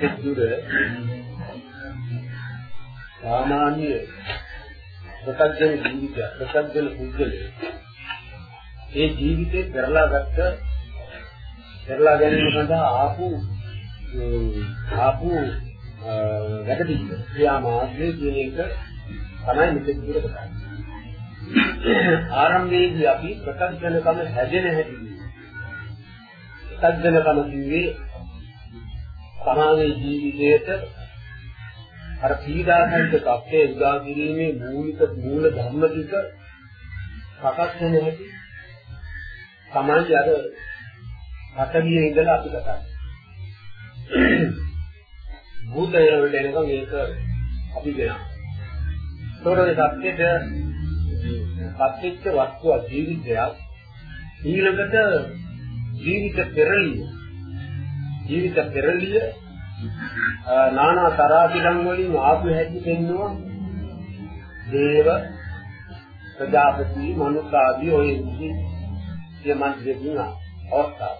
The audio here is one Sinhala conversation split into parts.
දුර සාමාන්‍ය ප්‍රත්‍යක්ෂ ජීවිතය ප්‍රත්‍යක්ෂ පුද්ගලයා ඒ ජීවිතේ පෙරලා ගත්ත පෙරලා ගැනීම සඳහා ආපු ආපු වැඩ පිළිවෙල ක්‍රියාමාර්ගය කියන එක තමයි මෙතෙක් දුර කරන්නේ. ආරම්භයේදී අපි ප්‍රත්‍යක්ෂණකම හැදෙන හැටි ප්‍රත්‍යක්ෂණකම කිව්වේ සමාජයේ ජීවිතයට අර පීඩාසහිත තත්ත්වයේ උදා කිරීමේ මූලික මූල ධර්ම ටික සකස් වෙන හැටි තමයි අර හතවියේ ඉඳලා අපි කතා කරන්නේ. භූතය වලට එනකම් ඒක අපි වෙනවා. ඒතකොට සත්‍යෙට සත්‍යෙච්ච වස්තුව ජීවිතයක් ඊළඟට ජීවිත පෙරළිය ජීවිත පෙරළිය නානා තරාතිලම් වලින් ආපු හැටි පෙන්නවා දේව ප්‍රජාපති මනුස්ස ආදී ඔය විදි යමන් දෙකින අවස්ථාව.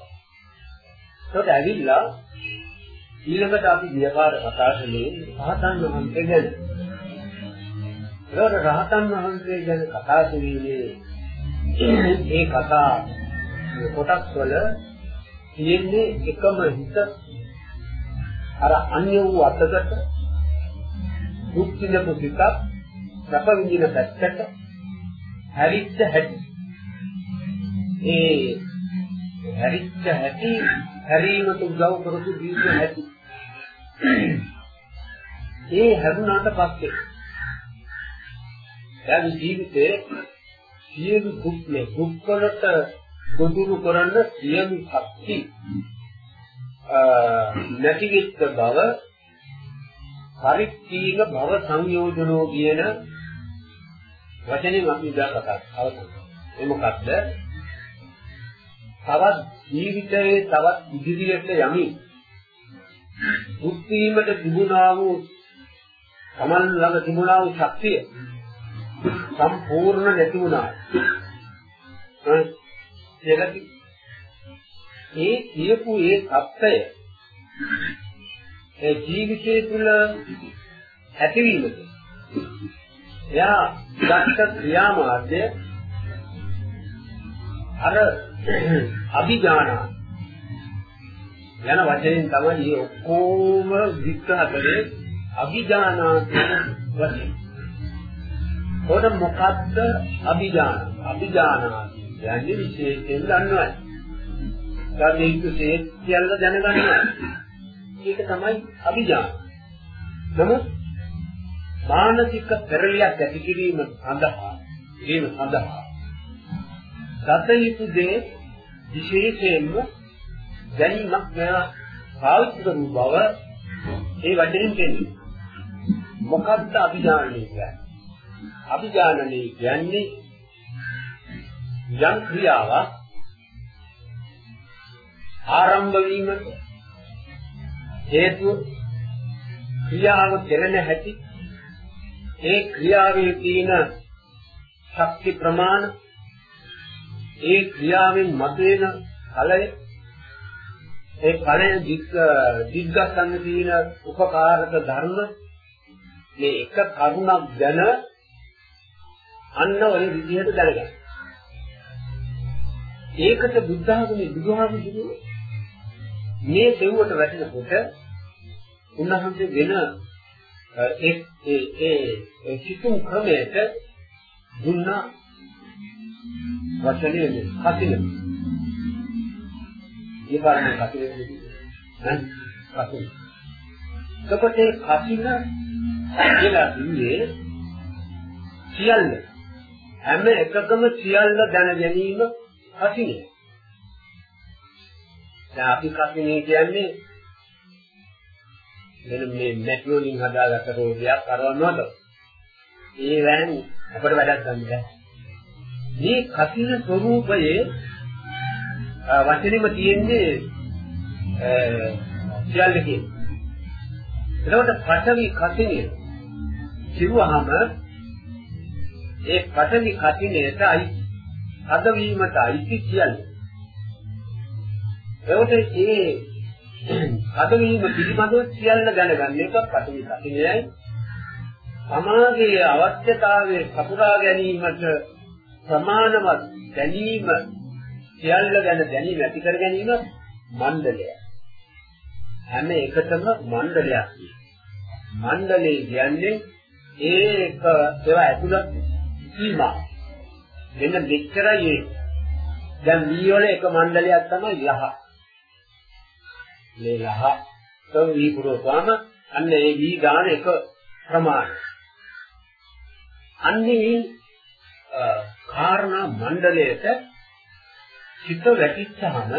ඒකට ඇවිල්ලා ඊළඟට අපි විකාර කතා කළේ රහතන් වහන්සේ ගැන. ඒකට රහතන් වහන්සේ ගැන කතා කිරීමේ ඒ කතා කොටස් වල තියෙන්නේ එකම හිත. අර අන්‍ය වූ අතකට දුක් විඳපු සිතක් සැප විඳින පැත්තට හැරිච්ච හැටි. ඒ හැරිච්ච හැටි හැරීමට උදව් කරපු දීර්ඝ හැටි. ඒ හැරුණාට පස්සේ දැන් ජීවිතේ සියලු දුක් නේ දුක් වලට ගොදුරු කරන්න සියලු ශක්ති නැති වෙච්ච බව පරිත්‍ීන භව සංයෝජනෝ කියන වචනේ අපි ඉඳලා කතා කරනවා. ඒ මොකද්ද? තවත් ජීවිතයේ තවත් ඉදිරියට යමින් මුක්තියකට තිබුණා වූ තමන් ළඟ තිබුණා වූ ශක්තිය සම්පූර්ණ නැති වුණා. ඒ කියපු ඒ தත්ත්වය ඒ ජීවිතය තුළ ඇතිවීමද එයා දක්ෂ ක්‍රියාමාර්ගය අර අභිඥාන යන වචනෙන් තමයි මේ ඔක්කොම විස්තර කරේ අභිඥාන කියන වචනේ. උඩ මොකද්ද අභිඥාන? අභිඥාන කියන්නේ විශේෂයෙන් දන්නවා. ගාමීක සේත් කියලා දැනගන්නවා. ඒක තමයි අභිඥාන. නමුත් මානසික පෙරලියක් ඇති කිරීම සඳහා ඒව සඳහා ගත යුතු දේ විශේෂයෙන්ම දැනීමක් වෙන පාවිච්චි කරන බව ඒ වචනින් කියන්නේ. මොකක්ද අභිඥානය කියන්නේ? අභිඥානය කියන්නේ යම් ක්‍රියාවක් ආරම්භ වීමට හේතුව ක්‍රියාව කෙරෙන හැටි ඒ ක්‍රියාවේ තියෙන ශක්ති ප්‍රමාණ ඒ ක්‍රියාවෙන් මතුවෙන ඵලය ඒ ඵලය දිග් දිග්ගසන්න තියෙන උපකාරක ධර්ම මේ එක කරුණක් ගැන අන්න ඔය විදිහට දැනගන්න. ඒකට බුද්ධ ආගමේ බුදුහාමුදුරුවෝ මේ දෙව්වට වැටෙනකොට උන්වහන්සේ වෙන ඒ ඒ ඒ සිතුම් ක්‍රමයට දුන්නා වචනේ කසින. ඒ පාරේ කසින නේ කසින. එතකොට ඒ කසින කියලා කිව්වේ සියල්ල හැම එකකම සියල්ල දැන ගැනීම කසිනේ. දැන් අපි කසිනේ කියන්නේ මෙන්න මේ මැට්‍රෝලින් හදාගත්ත රෝගයක් කරවන්නවද? ඒ වෑන් අපිට වැඩක් ගන්න බෑ. මේ කසින ස්වરૂපයේ වචනෙම තියෙන්නේ සියල්ල කියන්නේ. එතකොට පඨවි කසිනිය කිව්වහම ඒ පඨවි කටිනේට අයිති. හදවීමට අයිති කියන්නේ. ඒකට ඒ හදවීම පිළිබඳව සියල්ල දැනගන්න එක පඨවි කටිනේයි. සමාගයේ අවශ්‍යතාවයේ සපුරා ගැනීමට ප්‍රමාණවත් දැනීම සියල්ල ගැන දැනීම ඇති කර ගැනීම මණ්ඩලය. හැම එකටම මණ්ඩලයක් මණ්ඩලය කියන්නේ ඒක ඒවා ඇතුළත් සීමා. මෙන්න මෙච්චරයි ඒ. දැන් වී වල එක මණ්ඩලයක් තමයි යහ. මේ යහ තව වී පුරවම අන්න ඒ වී ගාන එක ප්‍රමාණය. අන්නේ කාරණා මණ්ඩලයට හිත වැටිච්චාම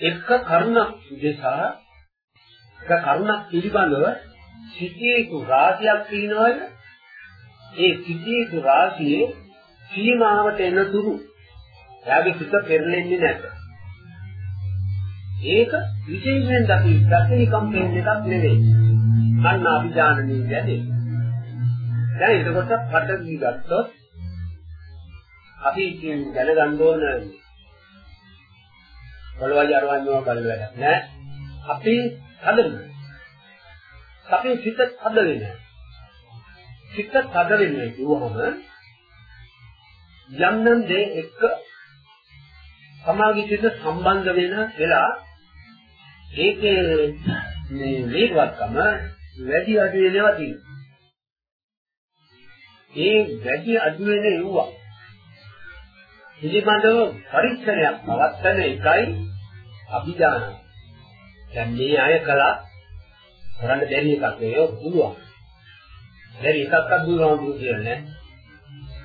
එක කරුණක් දෙසා එක කරුණක් පිළිබඳව සිටියේතු රාශියක් තියෙනවද ඒ සිටියේතු රාශියේ සීමාවට එන තුරු එයාගේ හිත පෙරලෙන්නේ නැත ඒක විශේෂයෙන් අපි දකිනිකම් වෙන එකක් නෙවෙයි අන්න අභිජානනීය වැඩේ දැන් එතකොට පටවි ගත්තොත් අපි දැනගන්න ඕන පොළවයි අරවන්නව බල වැඩක් නෑ. අපි හදන්න. අපේ සිත හද වෙන්නේ. සිත හද වෙන්නේ කිව්වම යම් නම් දේ එක්ක සමාගී සිත සම්බන්ධ වෙන වෙලා ඒකේ මේ වේගවත්කම වැඩි අඩු වෙනවා තියෙනවා. ඒ වැඩි අඩු වෙන ඒවා පිළිබඳව පරීක්ෂණයක් පවත්වන එකයි අභිදානය. දැන් මේ අය කළා කරන්න බැරි එකක් නෙවෙයි පුළුවන්. බැරි එකක්වත් බුදුහාමුදුරු කියන්නේ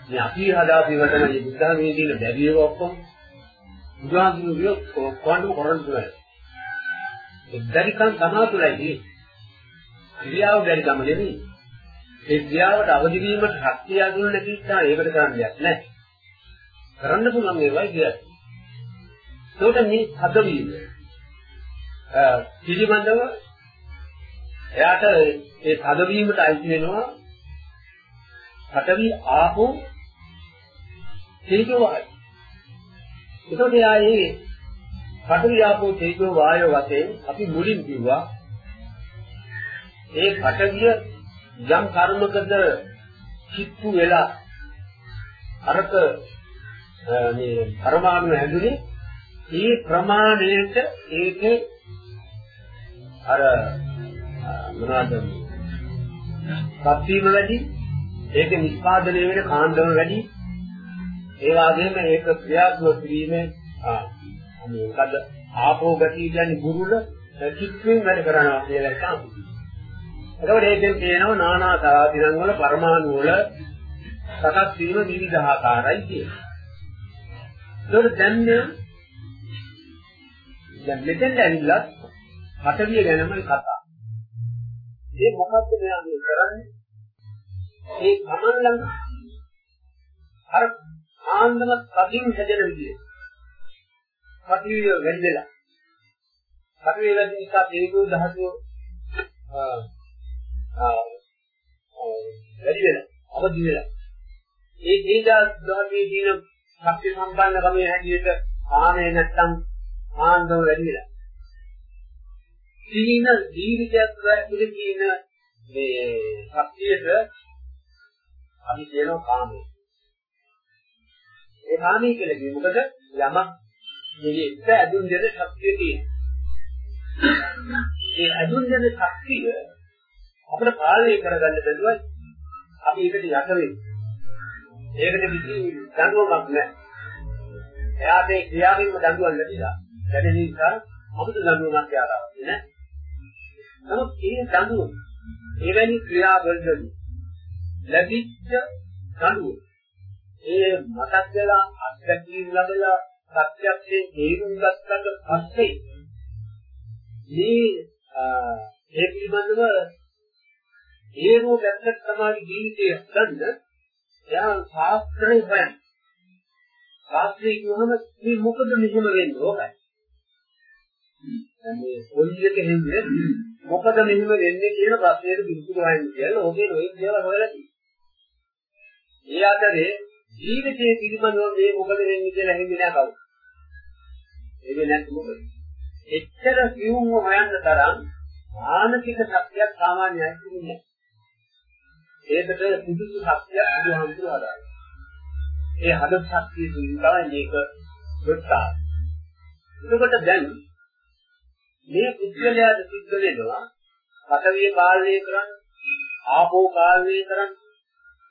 මේ අපි හදාපිවට මේ බුද්ධාගමේ තියෙන බැරි ඒවා ඔක්කොම බුදුහාමුදුරු කොහොමද කරන්නේ කියලා. ඒ බැරිකම් තමා තුළයි ක්‍රියාව බැරිකම නෙමෙයි. ඒ ක්‍රියාවට අවදි වීමට ශක්තිය අඳුන නැති නිසා ඒකට කරන්න දෙයක් නැහැ. කරන්න පුළුවන් ඒවයි කියන්නේ. ඒකට මේ හදවීම පිළිබඳව එයාට ඒ හදවීමට අයිති වෙනවා පඨවි ආපෝ තේජෝ වායෝ. ඒකට එයා මේ පඨවි ආපෝ තේජෝ වායෝ වශයෙන් අපි මුලින් කිව්වා ඒ පඨවිය යම් කර්මකද චිත්තු වෙලා අරක මේ පරමාණු හැදුනේ ඒ ප්‍රමාණයට ඒකේ අර මොනවද සත්‍යීම වැඩි ඒක නිස්පාදනය වෙන කාණ්ඩම වැඩි ඒ වගේම ඒක ක්‍රියාත්මක කිරීමේ ආ මොකද ආපෝ ගතිය කියන්නේ බුරුල චිත්‍රයෙන් වැඩ කරනවා කියලා එකක්. එතකොට ඒකෙන් කියනවා නානා තරාතිරන් වල පරමාණු වල සකස් වීම විවිධාකාරයි කියලා. ඒකට දැන් දැන් මෙතෙන් ඇවිල්ලා පටවිය ගැනමයි කතා. ඒ මොකද්ද මෙයා මේ කරන්නේ? ඒ තමන් ළඟ අර ආන්දම කදින් හැදෙන විදිය. පටවිය වෙන්දලා. පටවිය වැඩි නිසා තේජෝ දහතුව ආ ආ වැඩි වෙලා අවදි වෙලා. ඒ තේජා දහතුවේ තියෙන ශක්ති සම්පන්න කමේ හැටියට ආනේ නැත්තම් ආන්දම වැඩි වෙලා. සීන ජීවිතයක් තුළ තියෙන මේ ශක්තියට අපි කියනවා කාමය. ඒ කාමී කියලා කිව්වෙ මොකද යමක් මෙලෙස ඇදුන් දෙන ශක්තිය තියෙනවා. ඒ ඇදුන් දෙන ශක්තිය අපිට පාලනය කරගන්න බැලුවයි අපි ඒකට යට වෙන්නේ. ඒකට කිසි දඬුවමක් නැහැ. එයාට ඒ ක්‍රියාවෙන්ම දඬුවම් ලැබිලා. වැඩි නිසා අපිට දඬුවමක් යාරාවක් නෑ. නමුත් ඒ දඬුවම එවැනි ක්‍රියාවලදී ලැබිච්ච දඬුවම ඒ මතක් වෙලා අත්දැකීම් ලැබලා සත්‍යයෙන් තේරුම් ගත්තට පස්සේ මේ ඒ පිළිබඳව ඒ රූප දැක්ක තමයි ජීවිතය ගන්න එයා ශාස්ත්‍රය හොයන. ශාස්ත්‍රය කියවම මේ මොකද මෙහෙම වෙන්නේ ඕකයි. මේ පොලිසියට හෙන්නේ මොකද මෙහෙම වෙන්නේ කියන ප්‍රශ්නෙට පිළිතුරු හොයන්න කියලා ඕකේ නොයෙක් දේවල් හොයලා තියෙනවා. ඒ අතරේ ජීවිතයේ පිළිබඳව මේ මොකද වෙන්නේ කියලා හිතන්නේ නැහැ කවුරු. ඒක නැත්නම් මොකද? එච්චර කියුම්ව හොයන්න තරම් මානසික ශක්තියක් සාමාන්‍යයි තිබුණේ ඒකට සුදුසු ශක්තියක් බුදුහාමුදුරුවෝ හදාගන්නවා. ඒ හද ශක්තිය තුලින් තමයි මේක වෙත්තා. එතකොට දැන් මේ පුද්ගලයාට සිද්ධ වෙනවා පඨවි පාලනය කරන්න, ආපෝ පාලනය කරන්න,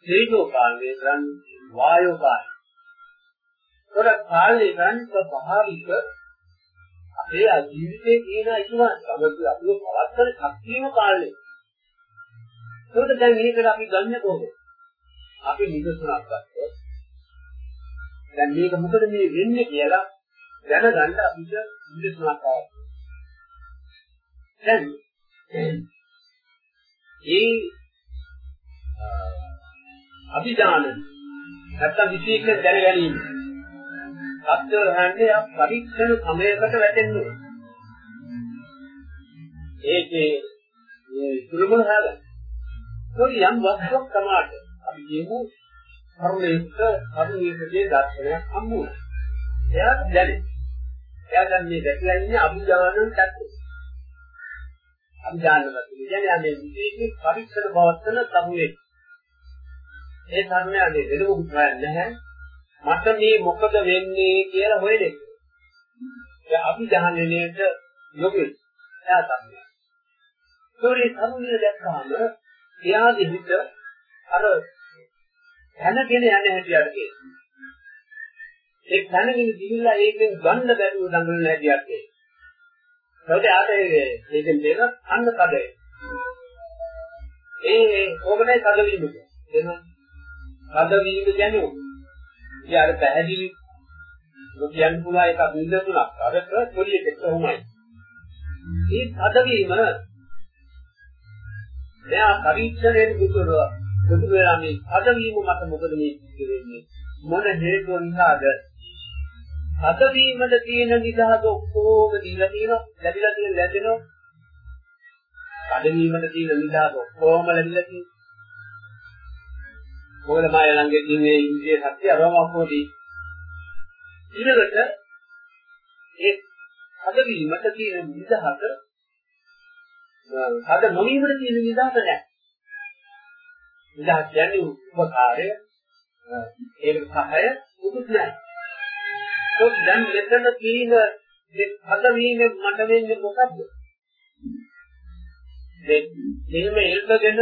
තේජෝ පාලනය කරන්න, වායෝ පාලනය. ඒකට පාලනය කරන්න ස්වභාවික අපේ ජීවිතයේ තියෙන ඉතිහාස තමයි අපිව පවත්තන ශක්තියම පාලනය. ඒකට දැන් මේකට අපි ගන්න කොහොමද? අපි නිදසුනක් ගත්තොත් දැන් මේක මොකද මේ වෙන්නේ කියලා දැනගන්න අපිට නිදසුනක් ආවා. දැන් ඒ අභිදාන නැත්තම් විශේෂ දැන ගැනීම සත්‍ය රහන්නේ පරීක්ෂණ සමයකට වැටෙන්න ඕනේ. ඒකේ මේ සුළුම හදලා. කොයි යම් වස්තුවක් තමාට අපි කියමු කරුණේක කරුණේකගේ දර්ශනයක් හම්බුනා. එයාට දැනේ. එයා දැන් මේ දැකලා ඉන්නේ අභිදානන් පැත්තේ. අභිදානවත් කියන්නේ මේ විශේෂ පරීක්ෂණ පවත්තන සමුවේ. ඒ ධර්මයනේ වෙන මොකුත් නැහැ. මට මේ මොකද වෙන්නේ කියලා හොයන්නේ. ඒ අභිදානණයට යොමු එයා තමයි. ඒකේ සමුවේ දැක්කාම එයාගේ හිත අර දැනගෙන යන හැටියට කියනවා. ඒ දැනගෙන ගිහිල්ලා ඒකෙන් ගන්න බැරුව දඟලන හැටියට කියනවා. ඒකට ආත ඒකෙන් දෙන අන්න කඩේ. ඒ ඕකනේ කඩවීම කියන්නේ. කඩවීම කියන්නේ ඉතින් අර පැහැදිලි කියන්න පුළුවන් එකක් නිදසුනක්. අරක පොලියට කොහොමයි. මේ කඩවීම එයා පරීක්ෂණයෙන් බුදුරවා බුදු වෙලා මේ කඩවීම මත මොකද මේ සිද්ධ වෙන්නේ? මොන හේතුව නිසාද හදවීමද තියෙන නිදහස ඔක්කොම දීලා තියෙනවා ලැබිලා තියෙන ලැබෙනවා කඩවීමද තියෙන නිදහස ඔක්කොම ලැබිලා තියෙනවා මොකද මාය ළඟ ඉන්නේ ඉන්දිය සත්‍ය අරවමකෝදී ඊළඟට ඒ හදවීමට තියෙන නිදහස හද නොවීමට තියෙන නිදහස නැහැ නිදහස් කියන්නේ උපකාරය ඒක සහය උදුත් නැහැ ඒත් දැන් මෙතන තියෙන මේ හදවීමෙන් මට වෙන්නේ මොකද්ද? මේ එහෙම එල්බගෙන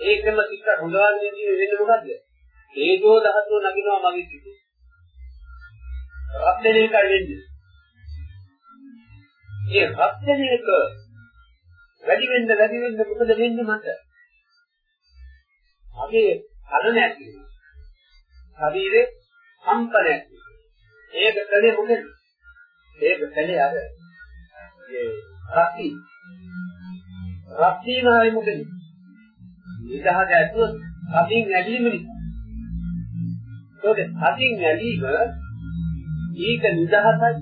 ඒකම ටික හොඳවාගෙන ඉන්නේ වෙන්නේ මොකද්ද? ඒකෝ දහතුව නගිනවා මගේ සිතේ. රත්නේක වෙන්නේ. ඒ රත්නේක වැඩි වෙන්න වැඩි වෙන්න මොකද වෙන්නේ මට? මගේ කල නැති. ශරීරේ කම්පනයක්. ඒක කලේ මොකද? ඒක කලේ අර ඒ රක්ති. රක්ති නායි මොකද? නිදහස ඇතුළත් අතින් ඇලීම නිසා. ඒකේ අතින් ඇලීම ඒක නිදහසයි.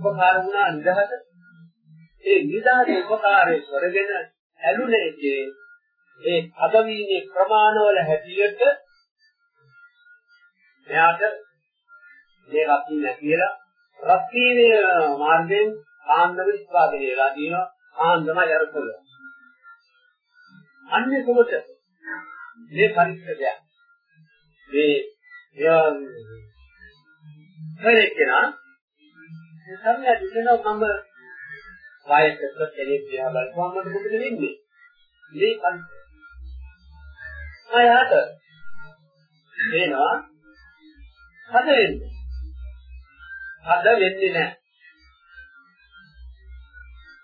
උපකාර වුණා නිදහස. ඒ නිදහස උපකාරයේ කරගෙන ඇලුනේ ඒ අදවීමේ ප්‍රමාණවල හැටියට එයාට මේ රත්නය කියලා රත්නයේ මාර්ගයෙන් ආන්දම විස්වාදනය වෙලා තියෙනවා ආන්දම යරකොල අන්නේ කොහොමද? මේ පරිච්ඡේදය. මේ හරිකේනා සම්මත දිනනවා මම වායකක කෙනෙක් දිහා බලපුවම මොකද වෙන්නේ? මේ පරිච්ඡේදය. ආයත. වෙනවා හද වෙන්නේ. හද වෙන්නේ නැහැ.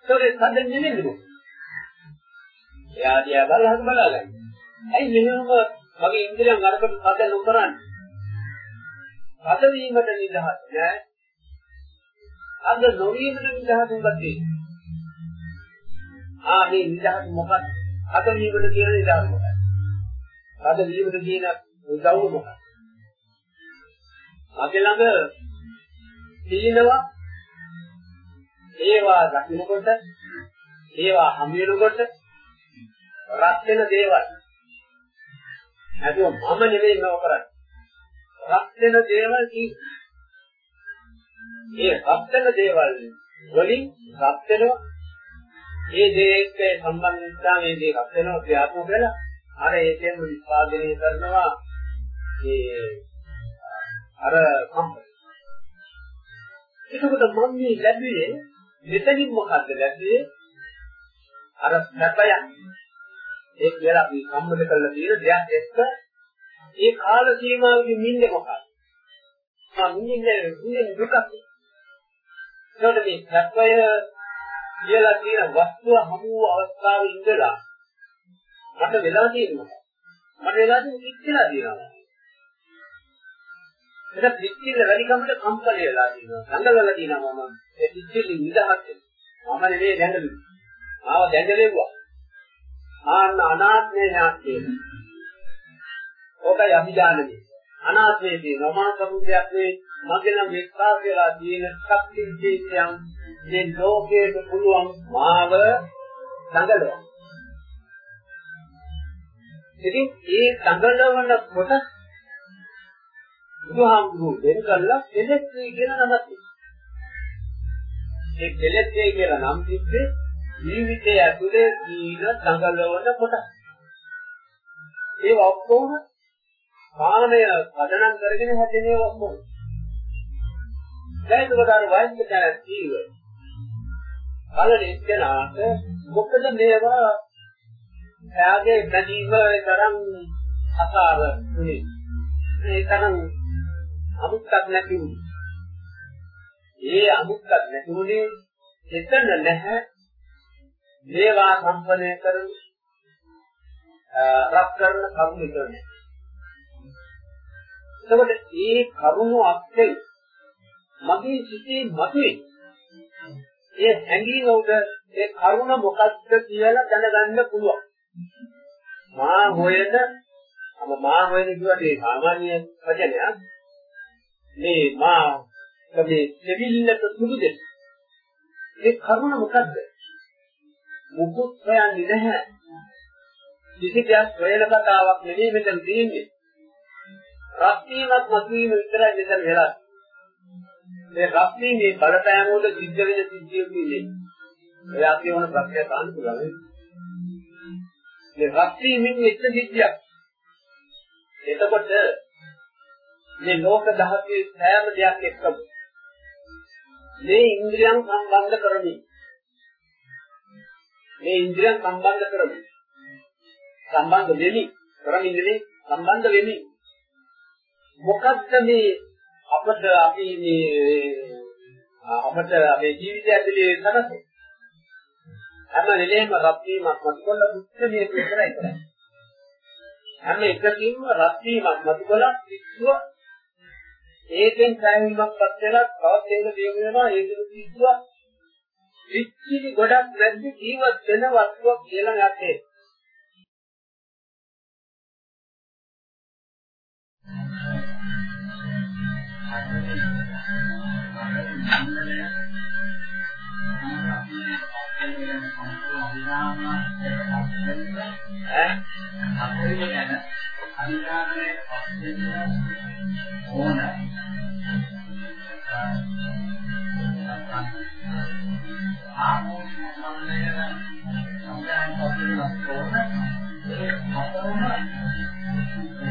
ඒකේ හද නෙමෙයි මොකද? එයා දිහා බලලා හද බලාගන්න. ඇයි මෙහෙම මගේ ඉන්ද්‍රියන් අරකට හද නොකරන්නේ? හද වීමට නිදහස් නෑ. හද නොවීමට නිදහස් මොකක්ද? ආ මේ නිදහස් මොකක්ද? හද වීමට කියන නිදහස් මොකක්ද? හද වීමට කියන උදව් මොකක්ද? මගේ ළඟ තියෙනවා ඒවා දකින්නකොට ඒවා හම් වෙනකොට රත් වෙන දේවල් නැතුව මම නෙවෙයි මේක කරන්නේ. රත් වෙන දේවල් කී. ඒ රත් වෙන දේවල් වලින් රත් වෙනවා. ඒ දේයක සම්බන්ධතාව මේ දේ රත් වෙනවා ක්‍රියාත්මක වෙලා අර ඒකෙන් විස්පාදනය කරනවා ඒ අර කම්පන. එතකොට මම මේ ලැබුවේ මෙතනින් මොකද්ද ලැබුවේ? අර සැපය. ඒ කියලා අපි සම්මත කරලා තියෙන දෙයක් එක්ක ඒ කාල සීමාවෙදී මින්නේ මොකක්ද? මම මින්නේ මින්නේ දුකක්. ඒකට මේ සැපය කියලා තියෙන වස්තුව හමු අවස්ථාවේ ඉඳලා මට වෙලා තියෙනවා. මට වෙලා තියෙන පිච්චිලා තියෙනවා. ඒක පිච්චිල වැඩිකමට කම්පණය වෙලා තියෙනවා. සංගලලා තියෙනවා මම. ඒ පිච්චිලි නිදහස් මම නෙවෙයි දැඟලුවේ. ආව දැඟලෙව්වා. ආන්න අනාත්මේ ඥාතිය. ඕකයි අභිඥානනේ. අනාත්මේ තියෙනවා මා සමුදයක් නේ මගේ නම් විස්සා කියලා තියෙන ශක්ති ජීවිතයන් මේ ලෝකයට පුළුවන් මාව සංගලනවා. ඉතින් ඒ සංගලවන කොට බුදුහාමුදුරුවෝ වෙන කළා කෙලෙස් කියන නමක් ඒ කෙලෙස් කියලා නම් තිබ්බේ ජීවිතය ඇතුලේ දීන සංගලවන කොට ඒ ඔක්කොම කාමය පදනම් කරගෙන හැදෙනේ ඔක්කොම දැන් ඒකට අර වයින්ද දැන ජීව බලන එක්කනාට මොකද මේවා එයාගේ බැඳීම ඒ තරම් අසාර නෙවෙයි. ඒ තරම් අමුත්තක් නැති වුණේ. ඒ අමුත්තක් නැති වුණේ එතන නැහැ. මේවා සම්පන්නය කරන රක් කරන කරුණු ඉතනේ. එතකොට ඒ කරුණු අත්යෙන් මගේ සිතේ මතුවේ. ඒ හැඟීම උඩ ඒ කරුණ මොකක්ද කියලා දැනගන්න පුළුවන්. මා හොයන අම මා හොයන කියුවට ඒ සාමාන්‍ය වචනයක් මේ මා මේ දෙවිල්ලක සුදුද ඒ කරුණ මොකද්ද මුකුත් හොයන්නේ නැහැ. කිසි දෙයක් හොයන කතාවක් නෙවෙයි මෙතන තියෙන්නේ. රත්නීමත් මතුවීම විතරයි මෙතන වෙලා. මේ රත්නීමේ බලපෑම වල සිද්ධ වෙන සිද්ධියක් නෙවෙයි එයා කියන ප්‍රත්‍යක්ෂ අනුකූලව මේ රත් වීමෙන් එක්ක සිද්ධියක්. එතකොට මේ ලෝක ධාතුවේ සෑම දෙයක් එක්කම මේ ඉන්ද්‍රියන් සම්බන්ධ කරමින් මේ ඉන්ද්‍රියන් සම්බන්ධ කරමින් සම්බන්ධ වෙමි. කරමින් ඉන්නේ සම්බන්ධ වෙමි. මොකක්ද මේ අපිට අපි මේ අපිට අපේ ජීවිතය ඇතුලේ සනසේ හැම වෙලේම රත් වීමක් මතකොල්ල මුත්‍රණය විතරයි කරන්නේ. හැම එකකින්ම රත් වීමක් මතකොල්ල පිස්සුව ඒකෙන් සෑහීමක්පත් වෙලා තවත් ඒක දියුණු වෙනවා ඒකෙන් පිස්සුව පිච්චිලි ගොඩක් නැද්ද ජීවත් වෙන වස්තුවක් කියලා යන්නේ. Thank you. ඈ අපේ ගැන අනිවාර්යයෙන් පස්සෙන්න ඕන ආමෝෂ සම්මේලන සම්දාන පස්සෙන්න ඕන ඒ හතරම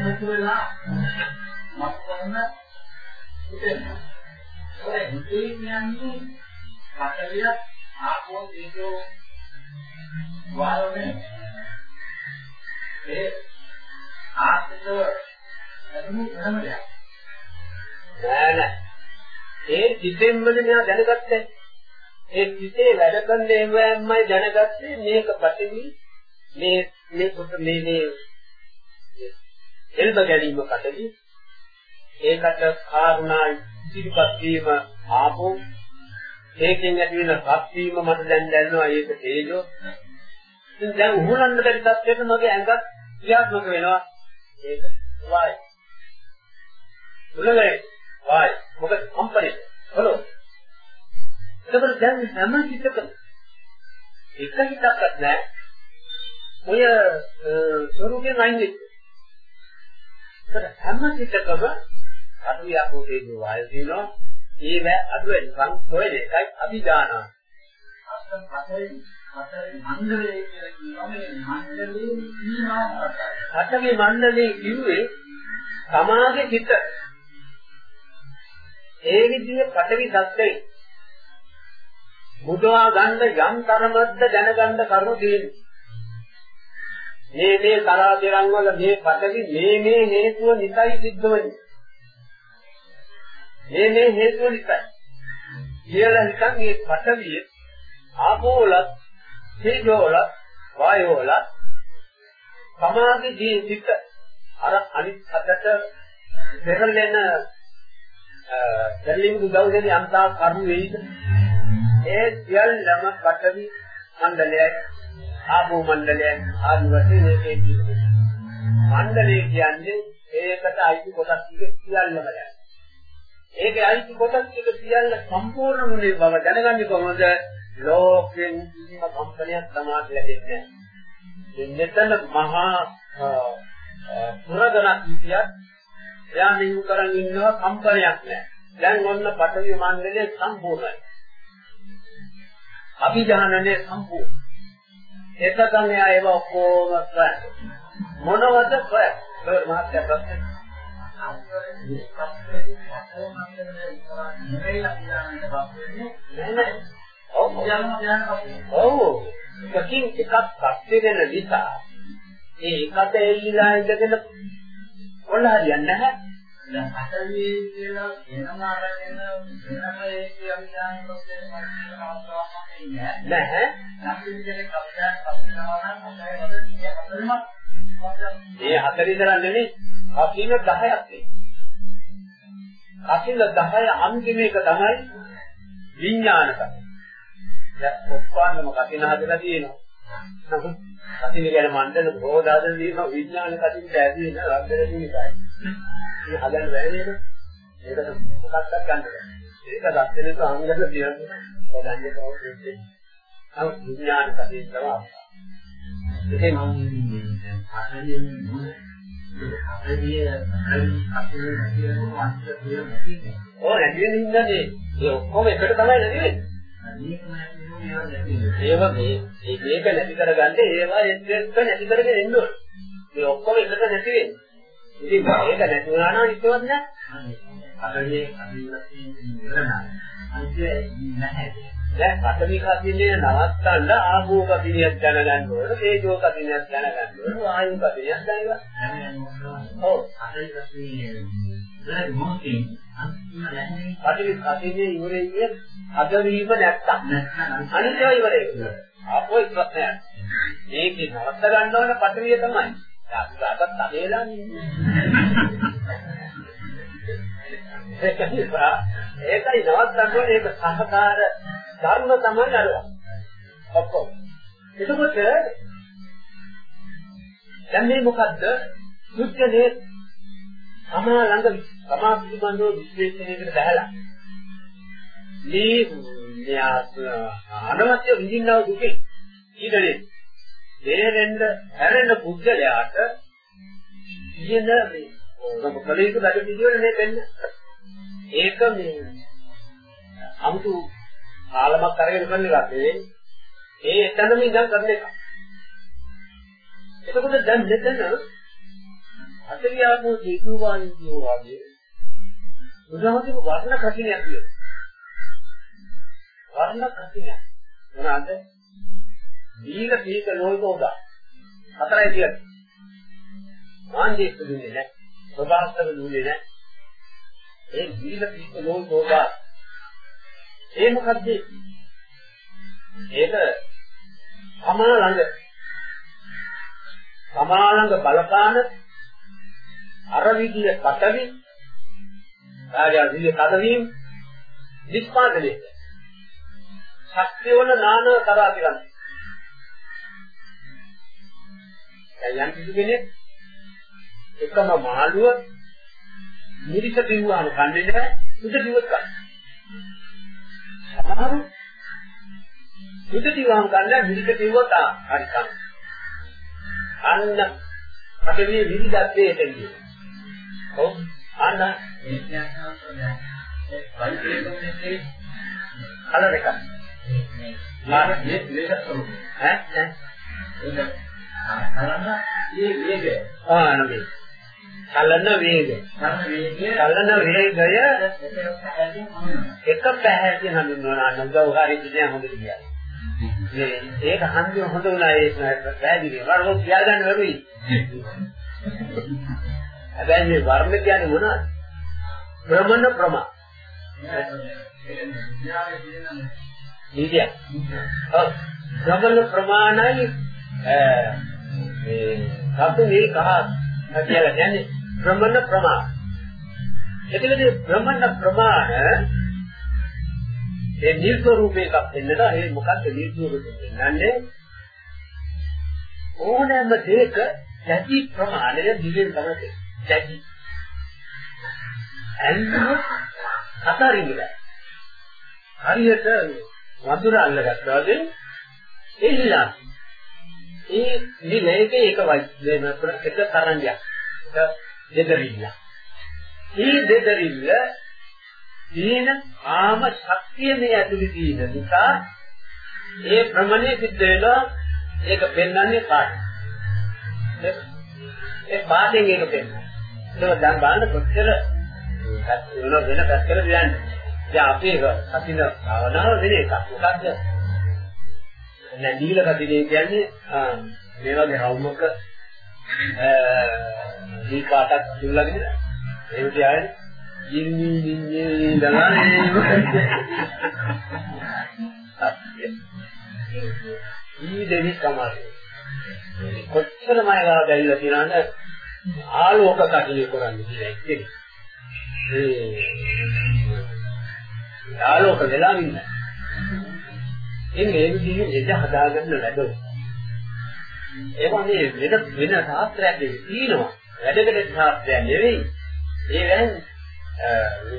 එකතු වෙලා මත්වන්න ඉතින් ඔය හිතේ කියන්නේ පටලියක් ආපෝ තේජෝ වායෝනේ ඒ ආත්මව ලැබුණු හැම දෙයක් නෑ නෑ. ඒ සිතෙන්මද මෙයා දැනගත්තේ ඒ සිතේ වැඩ කරන ඒවාමයි දැනගත්තේ මේක පැතිවි මේ මේ කොට මේ මේ එල්බ ගැනීම පැතිවි ඒකට කාරුණා ඉදිරිපත් වීම ආපෝ ඒකෙන් ඇති වෙන රත් වීම මට දැන් දැනෙනවා ඒක තේජෝ. ඉතින් දැන් උහුලන්න බැරි තත්ත්වයට මගේ ඇඟත් ක්‍රියාත්මක වෙනවා. ඒක වායි. උලගේ වායි. මොකද කම්පණය. හලෝ. ඒකවල දැන් හැම හිතකම එක හිතක්වත් නැහැ. ඔය ස්වරූපයෙන් අයින් වෙච්ච. ඒත් හැම සිතකම අනුයකෝ තේජෝ වායු තියෙනවා. ඒව අදුවෙන් සංකෝයන එකයි අභිදානා. අස්සන් පතරේ පතරේ මණ්ඩලයේ කියලා කියනවා මේ මණ්ඩලයේ සීමාවක්. පතරේ මණ්ඩලයේ කිව්වේ සමාගේ හිත. ඒ විදිහේ පතරි සත්‍යයි. බුදවා ගන්න යම් තරමක්ද දැනගන්න කරුණු තියෙනවා. මේ මේ තරාතිරන් වල මේ පතරි මේ මේ හේතුව නිසයි සිද්ධ වෙන්නේ. මේ මේ හේතුව නිසා. කියලා හිතන් මේ පතරි ආපෝල තේජෝල වායෝල සමාධි ජීවිත අර අනිත් අතට දෙරලෙන දෙල්ලින් උදව්ගෙන යම්තා කරු වෙයිද ඒ සියල්ලම පඨවි මණ්ඩලයයි ආභෝ මණ්ඩලයයි ආදි වශයෙන් ඒකේ මණ්ඩලය කියන්නේ ඒකට අයිති කොටස් ටික සියල්ලම දැන. ඒකේ අයිති කොටස් ටික සියල්ල සම්පූර්ණ වුණේ බව දැනගන්නේ කොහොමද? ලෝකෙන් කිසිම කම්පනයක් සමාජ ලැබෙන්නේ නැහැ. මෙතන මහා පුරදනක් විදියට එයා නියු කරන් ඉන්නවා කම්පනයක් නැහැ. දැන් ඔන්න පඨවි මණ්ඩලය සම්පූර්ණයි. අභිජානනය සම්පූර්ණ. එතකන් එයා ඒව ඔක්කොම කරන්නේ. මොනවද කරන්නේ? මහත්ය ප්‍රශ්නේ. ඔව්. එකකින් එකක් පස්සේ වෙන නිසා ඒ එකට එල්ලලා ඉඳගෙන කොල්ල හරියන්නේ නැහැ. දැන් අතේ කියලා වෙනම අරගෙන වෙනම ඒක අවිඥාන ප්‍රශ්නේ මම අවස්ථාවක් නැහැ. නැහැ. විදිහට කප්පයක් පස්සනවා නම් අපේ වල තියෙන හතරම මේ හතර ඉඳලා නෙමෙයි කසින 10ක් තියෙනවා. කසින 10 අන්තිම එක තමයි විඥානක. දැන් ඔක්කොම කසින හදලා තියෙනවා. නමුත් කසින කියන මණ්ඩල බෝධාදන දින විඥාන කසිනට ඇදී ඉන්න රද්දන දිනයි. මේ හදන්න බැහැ නේද? ඒකට මොකක්ද ගන්න බැහැ. ඒක දැක්කේ අංගල කියන්නේ හොදන්නේ කවුද කියන්නේ. නමුත් විඥාන කසින තමයි. ඒකේ මම අහන්නේ අපේ අපේ අපේ ඕ නැති වෙන හින්දානේ ඒ ඔක්කොම එකට තමයි නැති වෙන්නේ. ඒව මේ මේක නැති කරගන්න ඒවා එක්ක නැති කරගෙන එන්න ඕනේ. මේ ඔක්කොම එකට නැති වෙන්නේ. ඉතින් මේක නැති වුණා නම් ඉතවත් නෑ. නැහැ. දැන් පඨවි කතිනේ නවත්තන්න ආභෝ කතිනියක් දැනගන්න ඕන, තේජෝ කතිනියක් දැනගන්න ඕන, වායු කතිනියක් දැනගන්න. ඔව්. පඨවි කතිනේ ඉවරෙන්නේ අදවීම නැත්තම්. අනිත් ඒවා ඉවරයි. ආපෝ ප්‍රශ්නයක්. මේකේ නවත්ත ගන්න ඕන පඨවිය තමයි. අපි රාගත් අදේලා ඒකයි ඒකයි නවත්තන්න ඕනේ ඒක සහකාර ධර්ම තමයි අරවා. ඔක්කොම. එතකොට දැන් මේ මොකද්ද? සුද්ධනේ තමා ළඟ තමා පිළිබඳව විශ්ලේෂණයකට බහැලා. මේ අනවශ්‍ය විඳින්නව දුකේ ඊටනේ දෙරෙන්න හැරෙන්න පුද්ගලයාට කියන මේ ඔබ කලේක වැඩ පිළිවෙල නේ දෙන්න. ඒක මේ 아무තු කාලමක් අරගෙන කරන එකක් නෙවෙයි. ඒ එතනම ඉඳන් කරන එක. එතකොට දැන් මෙතන අතරියාපෝ ජීතුවානියෝ වගේ බුදුහමතුගේ වර්ණ කටිනයක් විය. වර්ණ කටිනයක්. මොනවාද? දීල පීක ලෝකෝදා. හතරයි කියන්නේ. මාන්දේ දුන්නේ නැහැ. ප්‍රභාස්තර දුන්නේ නැහැ. ඒ දීල පීක ලෝකෝදා ඒ මොකද්ද? ඒක තමා ළඟ තමා ළඟ බලපාන අර විදිය කටවි ආදී කදවීම නිස්පාදනය ශක්තිය වල නාන කරා තිරන්නේ යම් කිසි කෙනෙක් එකම මාළුව මිරිස දිව්වාම කන්නේ නැහැ සුද දිවත් ගන්න. සමහරු සුද දිව්වාම කන්නේ මිරිස දිව්වත් හරි කන. අන්න අපේ විවිධත්වයේ තියෙන්නේ. ඔව් අන්න ඒ කියන්නේ ඒ පරිපූර්ණයේ කලර එකක්. මේ මාන මේ වේග ස්වරූපය. ඈ ඈ ඒක කරන්න මේ වේගය. ආ නෙමෙයි. චලන වේගය. කරන වේගය චලන වේගය ඒක එක පැහැදිලි හඳුන්වනවා නම් ගෞහාරි දිනේ හොඳට කියනවා. මේ ඒක හන්දිය හොඳ උනා ඒ පැහැදිලි. වර්ණ කියා ගන්න බැරුයි. හැබැයි මේ වර්ණ කියන්නේ මොනවද? ප්‍රමණ ප්‍රමා. නීතිය. ඔව්. ප්‍රමණ ප්‍රමාණයි මේ සතු නිල් කහ කියලා කියන්නේ ප්‍රමණ ප්‍රමාණ. එතනදී ප්‍රමණ ප්‍රමාණ ඒ නිල් ස්වරූපයක වෙන්නලා ඒ මොකක්ද නිල් ස්වරූපෙ වෙන්නන්නේ ඕනෑම දෙයක දැටි ප්‍රමාණය දිවෙන් තමයි දැටි ඇල්ලුවොත් අතරින් ඉවරයි හරියට වතුර අල්ලගත්තා වගේ එල්ලලා ඒ නිලයක එක වයින් එක තරංගයක් එක දෙදරිල්ල ඒ දෙදරිල්ල තියෙන ආම ශක්තිය මේ ඇතුලේ තියෙන නිසා ඒ ප්‍රමණය සිද්ධ වෙනවා ඒක පෙන්වන්නේ පාඩ. ඒ පාඩෙන් ඒක පෙන්වනවා. ඒක දැන් බලන්න කොච්චර වෙන වෙන පැත්තකට යන්නේ. දැන් අපි ඒක අතින භාවනාව වෙන එකක්. මොකද්ද? නැදීල කතිනේ කියන්නේ මේ වගේ රවුමක දී කාටක් දුල්ලාගෙන ඒ විදිහට ජින්නි ජින්නි දලනේ ඊ දෙවි කමාරේ කොච්චර මයලා බැරිලා තියනවද? ආලෝක කටයුතු කරන්නේ කියලා ඉතින් ඒ ආලෝක වෙලා ඉන්න. ඉන්නේ මේ විදිහේ එද හදාගන්න ලැබෙව ඒක මේ වෙන වෙන ශාස්ත්‍රයක් තියෙනවා වැඩකට ශාස්ත්‍රයක් නෙවෙයි ඒ වෙන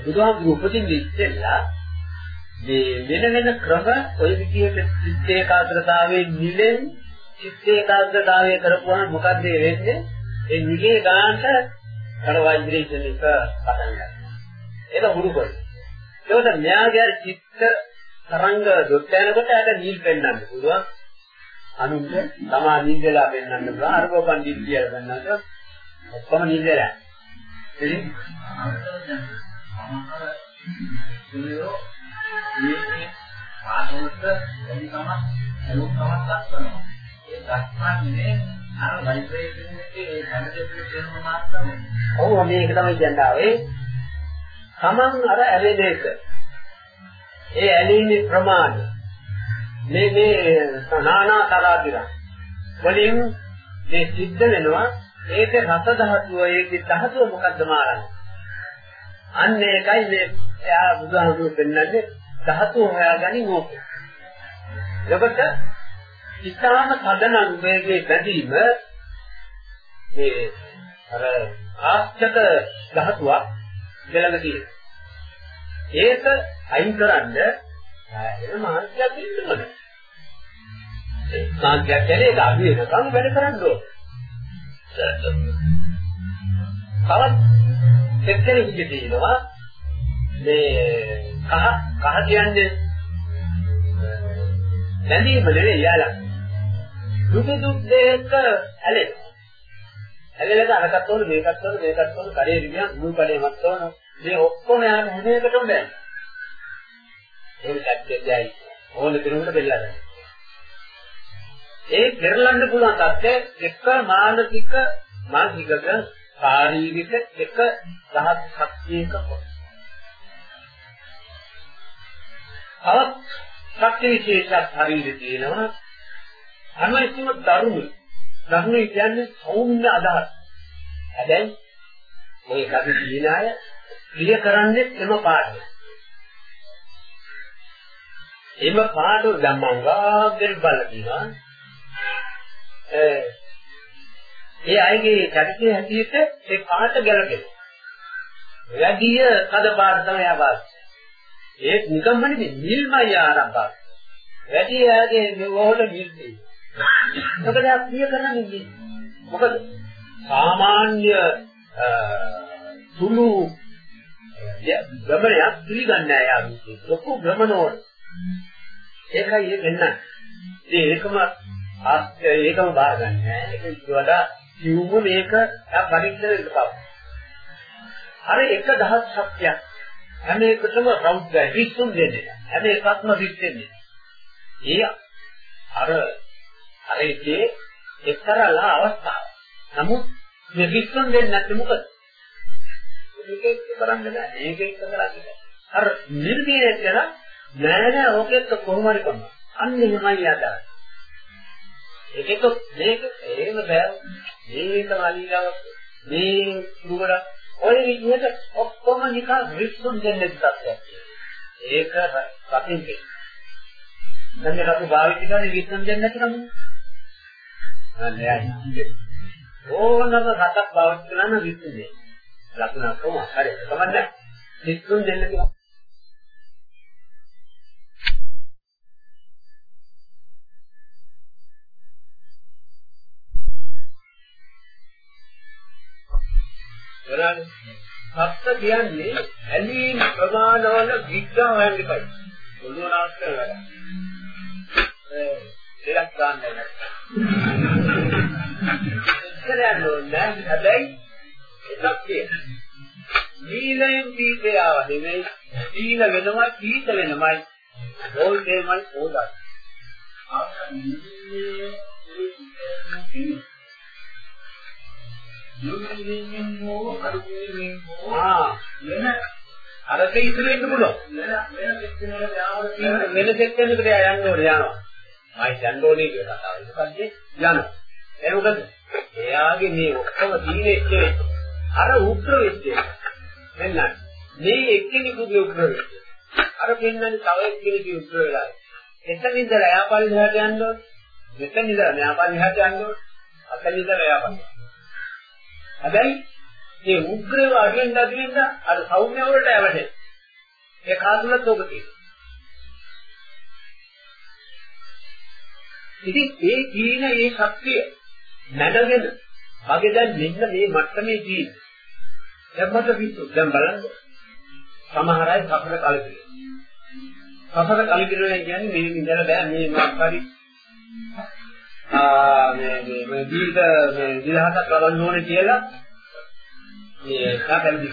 බුදුහාමුදුරු උපදින්නේ ඉස්සෙල්ලා මේ වෙන වෙන ක්‍රම ඔය විදිහට චිත්ත ඒකාග්‍රතාවයේ නිලෙන් චිත්ත ඒකාග්‍රතාවය කරපුවාම මොකද වෙන්නේ? ඒ නිලේ ගන්නට අර වයිබ්‍රේෂන් එක පටන් ගන්නවා. ඒක හුරු කරනවා. ඒකට න්යායගේ චිත්ත තරංග දොත් යනකොට අර නිල් පෙන්වන්න පුළුවන්. අනුන්ට තමා නිල් වෙලා පෙන්වන්න පුළුවන්. අරකෝ පන්දිත් කියලා පෙන්වන්නත් ඔක්කොම නිල් වෙලා. එළින් මේ ආනෝත් එනි තමයි එළුම් තමයි දක්වනවා. ඒ දක්වන්නේ අර වයිබ්‍රේෂන් එකේ ඒ හැම දෙයක්ම වෙනම මාත්‍රම. ඔව් මේක තමයි කියන්නේ ආවේ. Taman අර ඇලෙන එක. ඒ ඇලීමේ ප්‍රමාණය මේ මේ නානා තරාදිරා වලින් මේ සිද්ධ වෙනවා ඒක රස ධාතුව ඒකේ ධාතුව මොකද්ද මාරන්නේ අන්න ඒකයි මේ එයා බුදුහාමුදුරු පෙන්නන්නේ ධාතුව හොයාගනි ඕක. එතකොට ඉතාම සදනන් වේගේ බැඳීම මේ අර ආස්තක ධාතුවක් දෙලඟ තියෙනවා. ඒක අයින් කරන්න එන මාර්ගයක් ඉන්නවද? මාර්ගයක් කියන්නේ ඒක අපි වෙනකම් වැඩ කරන්න ඕන. තවත් එක්කෙනෙක් කියනවා මේ කහ කහ කියන්නේ නැදීම නෙවෙයි යාලා. දුක දුක් දෙක ඇලෙන. ඇලෙලද අරකට ඕන මේකත් ඕන මේකත් ඕන කඩේ ගියා මුළු කඩේමත් ඕන. මේ ඔක්කොම යන හැම එකටම බෑ. ඒක සත්‍යයයි. ඕන කෙනෙකුට බෙල්ලා ගන්න. ඒ පෙරලන්න පුළුවන් තත්ත්වය එක මානසික මානසිකක ශාරීරික එක දහස් ශක්තියක කොට. තවත් ශක්ති විශේෂයක් ශරීරේ තියෙනවා. අනුයිසම දරුණු. දරුණු කියන්නේ සෞම්‍ය අදහස්. හැබැයි මේ කවි කියන අය ප්‍රිය කරන්නේ එම පාඩම. එම පාඩම ධම්මං වාග්ගෙන් බලනවා. ඒ අයගේ චරිතය හැටියට ඒ පාට ගැලපෙනවා. වැඩිය කද පාට තමයි ආවාස්. ඒක නිකම්ම නෙමෙයි නිල්මයි ආරම්භය. වැඩි යාගේ මෙවොල නිල්දී. මොකද ප්‍රිය කරන්නේ මොකද සාමාන්‍ය සුළු ගමනයක් පිළිගන්නේ යාළුවෝ. ලොකු ගමනෝන. ඒකයි ඒක එන්න. ඉතින් ඒකම ඒකම බාර ගන්න නෑ. ඒක වඩා සිවුම මේක පරික්ෂණ එකපාව. අර එක දහස් ශක්තියක් හැම එකටම රෞද්‍රය විශ්ුම් දෙන්නේ. හැම එකක්ම විශ්ෙන්නේ. ඒ අර අර ඒකේ එක්තරා අවස්ථාවක්. නමුත් මේ විශ්ුම් දෙන්නේ නැත්නම් මොකද? මේක එක්ක කරන්නේ නැහැ. මේක එක්ක කරන්නේ නැහැ. අර නිර්දීනය කරන නෑ නෑ ඕකෙත් කොහොම හරි කරනවා. අන්න එහෙමයි අදහස්. ඒකෙත් මේක එහෙම බෑ. මේක වලිගාවක් මේ නුවර ඔය විදිහට ඔක්කොම නිකන් විශ්ුම් දෙන්නේ තත්ත්වයක්. ඒක රකින් දෙන්න. දැන් අපි භාවිත කරන්නේ විශ්ුම් දෙන්නේ නැතිනම් නෑ ඕනම රටක් භාවිත කරන විශ්ුම් දෙන්න. ලකුණක් කොහොම හරි කමන්නේ. විශ්ුම් දෙන්න කියලා කරන්නේ. සත්‍ය කියන්නේ ඇලීම් ප්‍රමාණවල විග්‍රහ හොයන්න එපයි. පොළොනාස් කරලා. ඒ දෙයක් ගන්න නැහැ. ඉස්සරහට නෑ හැබැයි එකක් තියෙනවා. දීලෙන් දීපයාව නෙමෙයි දීල වෙනමයි දීත වෙනමයි ඕල්දේමයි ඕදයි. යොමුවෙමින් හෝ අරුවෙමින් හෝ ආ වෙන අරක ඉතුරු වෙන්න පුළුවන්. වෙන වෙන වෙන සෙක්ෂන් එකට යන්න ඕනේ යනවා. ආයි යන්න ඕනේ කියලා කතාව ඉතින් යනවා. ඒ මොකද? එයාගේ මේ ඔක්කොම දීනේ එක්කේ අර උග්‍ර වෙච්ච මෙන්න මේ එක්කෙනෙකුගේ උග්‍ර වෙච්ච අර පෙන්නන්නේ තව එක්කෙනෙකුගේ උග්‍ර වෙලා. එතන ඉඳලා එයා පල්ලෙහාට යන්න ඕනේ. මෙතන ඉඳලා මෙයා පල්ලෙහාට යන්න ඕනේ. අතන ඉඳලා එයා පල්ලෙහාට හැබැයි මේ උග්‍රව අරින්න අදින්න අර සෞම්‍ය වලට ඇවටේ. ඒ කාතුලත් ඔබ තියෙනවා. ඉතින් ඒ කීන ඒ ශක්තිය නැඩගෙන වගේ දැන් මෙන්න මේ මට්ටමේ තියෙන. දැන් මට පිටු දැන් බලන්න. සමහර අය සසර කලකිරෙනවා. සසර කලකිරෙනවා කියන්නේ මේ ඉඳලා බෑ මේ මාත්‍රි මේ මේ දීර්ඝ මේ දිලහසක් ලබන්න ඕනේ කියලා මේ කාටද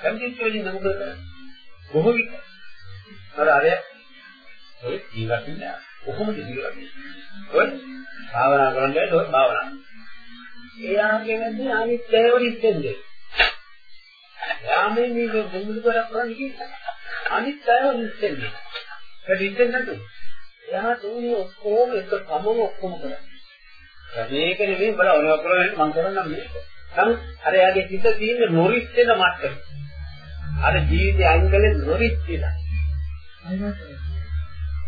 කම්පියුටර් වලින් නම් කරන්නේ බොහෝ විට අර අර ඔය ජීවත් වෙන කොහොමද ජීවත් වෙන්නේ ඔය භාවනා කරන්නේ ඔය භාවනා එයාගේ වැඩි අනිත් ඒවල ඉස්සෙන්නේ යාමේ මේ බඳුරු කරක් කරන්නේ කිව්වා අනිත් ඒවල ඉස්සෙන්නේ ඒක ඉස්සෙන්නේ නැතුව. එයා තුනේ ඔක්කොම එක කමම ඔක්කොම කරා. මේක නෙමෙයි බල ඔය කරන්නේ මම කරන්නේ මේක. නමුත් අර එයාගේ හිත තියෙන්නේ නොරිත් වෙන මට්ටම. අර ජීවිතය අයින් කළේ නොරිත් වෙලා.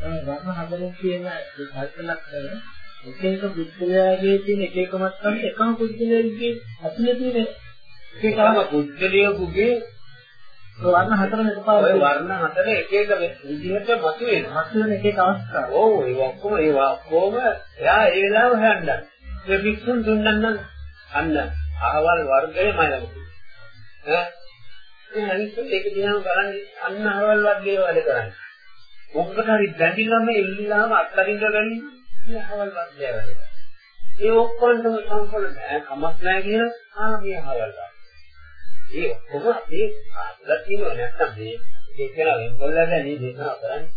වර්ණ හදන කියන කල්පනක් කරන එක එක පුද්ගලයාගේ තියෙන එක එක මට්ටම් එකම පුද්ගලයාගේ අතුලේ තියෙන එක එකම පුද්ගලයෙකුගේ වර්ණ හතරම එකපාරට ඔය වර්ණ හතර එක එක විදිහට මතුවෙනවා. මතුවෙන එක එක අවස්ථා. ඔව් ඒ ඔක්කොම ඒ ඔක්කොම එයා ඒ වෙලාව හොයන්න. ඒ වික්ෂුන් දුන්නන්න අන්න අහවල් වර්ගයමයි ලබන්නේ. ඈ ඒ අනිත් ඒක දිහාම බලන්නේ අන්න අහවල් වර්ගයේ වැඩ කරන්නේ. ඔක්කට හරි බැඳිලාම එල්ලාම අත්තරින්ද ගන්නේ මේ අහවල් වර්ගය වැඩ කරන්නේ. ඒ ඔක්කොම සම්පූර්ණ නෑ කමක් නෑ කියන ආ මේ අහවල් වර්ගය. ඒ ඔක්කොම අපේ ආදලා තියෙනවා නැත්තම් මේ ඒක කියලා වෙන්කොල්ලා දැන් මේ දේශනා කරන්නේ.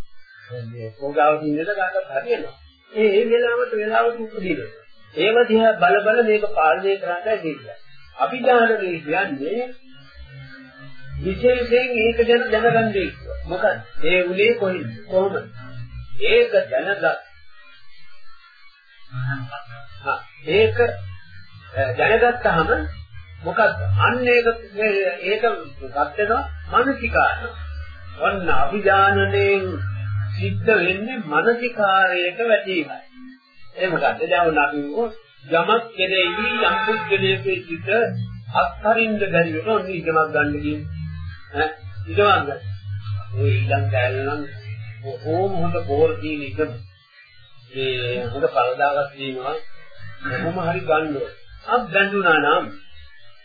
මේ පොගාව දිනේද ගන්නත් හරියනවා. ඒ ඒ වෙලාවට වෙලාවට උපදිනවා. ඒව දිහා බල බල මේක පාලනය කරන්නයි දෙන්නේ අභිඥානයේ කියන්නේ විශේෂයෙන් ඒක ගැන දැනගන්නේ මොකද? ඒ උනේ කොහෙද කොහොමද? ඒක දැනගත් ඒක දැනගත්තාම මොකද්ද? අන්න ඒක ඒක ගත් වෙනවා මානසිකාර. වන්න අභිඥානයෙන් සිද්ධ වෙන්නේ මානසිකාරයක වැටීමයි. ඒ මොකද්ද? දැන් උන අපි යමක් කෙරෙහි යම් පුද්ගලයෙකුගේ සිට අත්හරින්න බැරි වෙන ඔන්න ඉගමක් ගන්න කියන්නේ. ඈ ඉගමක් ගන්න. ඒ ඊළඟ දැල්නම් කොහොම හොඳ බෝල් තියෙන ඉගම. ඒ හොඳ පළදාවක් තියෙනවා. කොහොම හරි ගන්න ඕන. අත් බැඳුනා නම් ඈ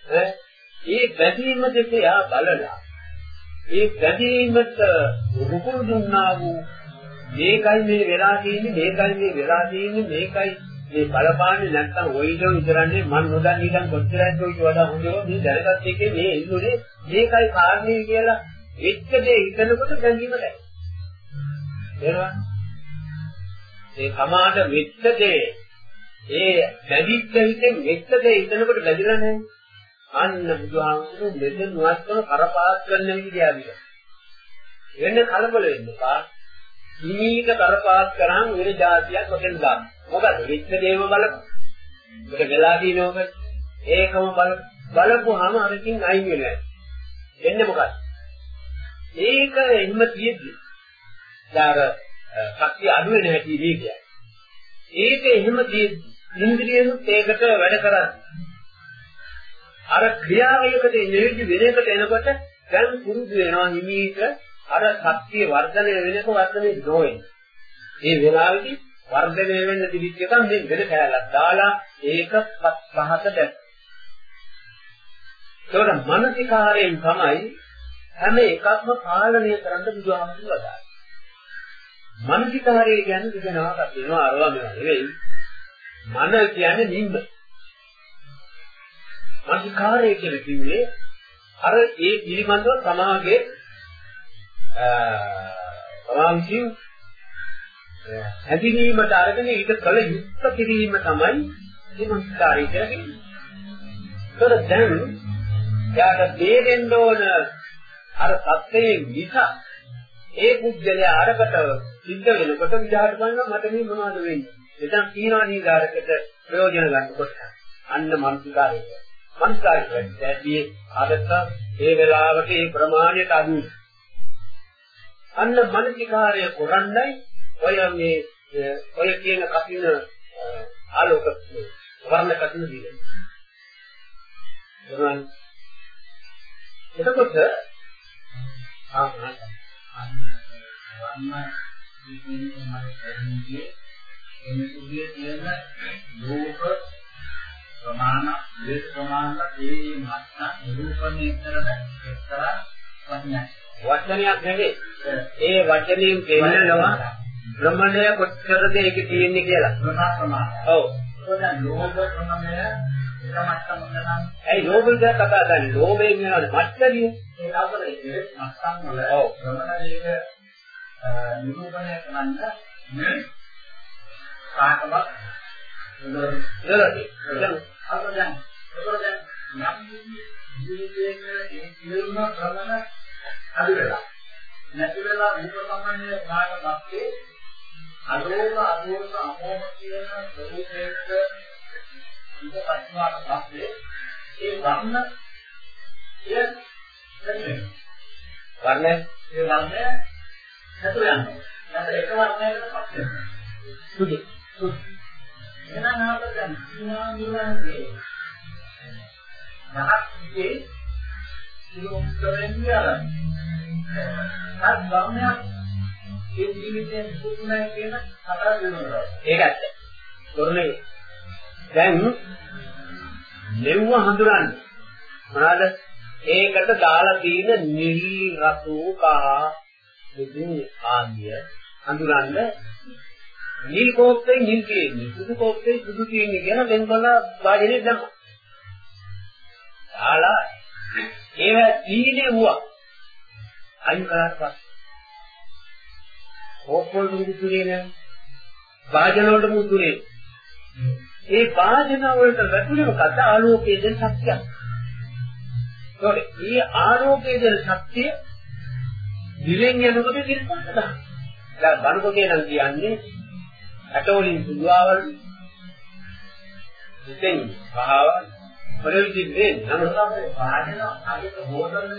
ඒ බැඳීම දෙක යා බලලා ඒ බැඳීමට රුකුල් දුන්නා වූ මේකයි මේ වෙලා තියෙන්නේ මේකයි මේ වෙලා තියෙන්නේ මේකයි මේ බලපාන්නේ නැත්තම් ඔයිද විතරන්නේ මන් නොදන්නේ ඉතින් කොච්චරද ඔයිට වඩා හොඳව මේ දැනගත් එකේ මේ ඉල්ලුනේ මේකයි කාරණේ කියලා එච්ච දේ හිතනකොට බැඳීම දැනෙනවා. එහෙනම් ඒ සමාද වෙච්ච දේ ඒ බැඳිච්ච හිතෙන් වෙච්ච දේ හිතනකොට බැඳිලා නැහැ. අන්න බුදුහාමුදුරු මෙතන නුවත්කම කරපාස් කරන විදිහට. වෙන කලබල වෙන්න එපා. නිමීක කරපාස් කරාම වෙන જાතියක් ඔතෙන් ගන්න. මොකද වෙච්ච දේම බලපන්. ඒක වෙලා දිනවක ඒකම බල බලපුවාම අරකින් අයින් වෙනවා. එන්නේ මොකක්ද? ඒක එහෙම තියෙද්දි දාර ශක්තිය අඩු වෙන හැටි දී කියන්නේ. ඒක එහෙම තියෙද්දි ඉන්ද්‍රියනුත් ඒකට වැඩ කරන්නේ. අර ක්‍රියාවයකට නෙවෙයි වෙන එකට එනකොට දැන් පුරුදු වෙනවා හිමීට අර ශක්තිය වර්ධනය වෙනක වර්ධනය නොවේ. මේ වෙලාවේදී වර්ධනය වෙන්න තිබිච්ච එක මේ වෙන කැලක් දාලා ඒක පහත දැක්. ඒකට මානසිකාරයෙන් තමයි හැම එකක්ම පාලනය කරන්න බුදුහාමුදුරුවෝ වදාළේ. මානසිකාරය කියන්නේ විදනාවක් වෙනවා අරවා නෙවෙයි. මන කියන්නේ නිම්ම. මානසිකාරය කියලා කිව්වේ අර ඒ පිළිබඳව සමාගයේ සමාන්සින් හැදිනීමට අරගෙන ඊට කල යුක්ත කිරීම තමයි විමුක්තාරී කියලා කියන්නේ. ඒතර දැන් යාට දෙදෙන්න ඕන අර සත්‍යයේ විස ඒ පුද්ගලයා අරකට සිද්ධ වෙනකොට විචාර කරනවා මට මේ මොනවද වෙන්නේ. එතන තියනවා නේද අරකට ප්‍රයෝජන ගන්නකොට. අන්න මනසිකාරය. මනසිකාරය කියන්නේ අරක ඒ වෙලාවට ඒ ප්‍රමාණයට අනුව අන්න මනසිකාරය කරන්නයි ඔය මේ ඔය කියන කපින ආලෝක වර්ණ කපින දින. එතන එතකොට ආ අන්න වර්ණ දීපිනේ මම කියන්නේ එනිකුගේ තියෙන රූප ප්‍රමාණ වේද ප්‍රමාණ ඒ මත්න නිරූපණය කරන එක්තරා වචනයක්. වචනයක් නෙවෙයි. ඒ වචනයෙන් පෙන්නනවා භ්‍රමණය කොච්චරද ඒකේ තියෙන්නේ කියලා. ප්‍රමාණ. ඔව්. ඒකෙන් ලෝභ ප්‍රමාණය එක මට්ටමක නම් ඇයි ලෝභය ගැන කතා කරන්නේ? ලෝභයෙන් වෙනවද මත්කලිය? ඒ අපරේ මට්ටම් වල ඔව්. ප්‍රමාණයක නිරූපණය කරන්න මේ කාටවත් ඉවරයි. දැන් අප දැන් ඒකෝ දැන් නම් ජීවිතයේ ඒ සියලුම ප්‍රමාණ අඩු වෙලා නැති වෙලා විප සම්මන්නේ කාට නැත්තේ අදෝක අදෝක අමෝහ කියන ස්වરૂපයක ඉඳ පස්වාට පස්සේ ඒ වර්ණ එය නැති වර්ණය ඒ වර්ණය නැතු යනවා. නැත්නම් එක වර්ණයකට පස් වෙනවා. සුදු. එහෙනම් අපිට දැන් සීමා නිරන්තරේ මහත් විදේ සිලෝක්කරෙන් කියලා. අත් වර්ණයක් ඒ ජීවිතයේ දුකුණයි කියන කතාව වෙනවා. ඒක ඇත්ත. තොරනේ දැන් මෙව්ව හඳුනන්නේ මොනවාද? ඒකට දාලා තියෙන නිල් රතු කහ ඉතින් ආදිය හඳුනන්න නිල් කෝප්පේ නිල් තියෙන්නේ සුදු කෝප්පේ සුදු තියෙන්නේ කියන වෙනකලා වාජනේ දැම්මා. දාලා ඒව තීනේ වුණා. අයින් කරාට පස්සේ කෝප්පවල මුදුනේ නෑ. වාජන වලට මුදුනේ. ඒ වාජන වලට වැටුනේ මොකද ආලෝකයේ දෙන ශක්තියක්. ඒකේ මේ ආලෝකයේ දෙන ශක්තිය දිවෙන් යනකොට කිරිපත් ගන්න. දැන් බණපොතේ නම් කියන්නේ ඇටෝලින් සුදුවවල් ඉතින් අගට හොදන්න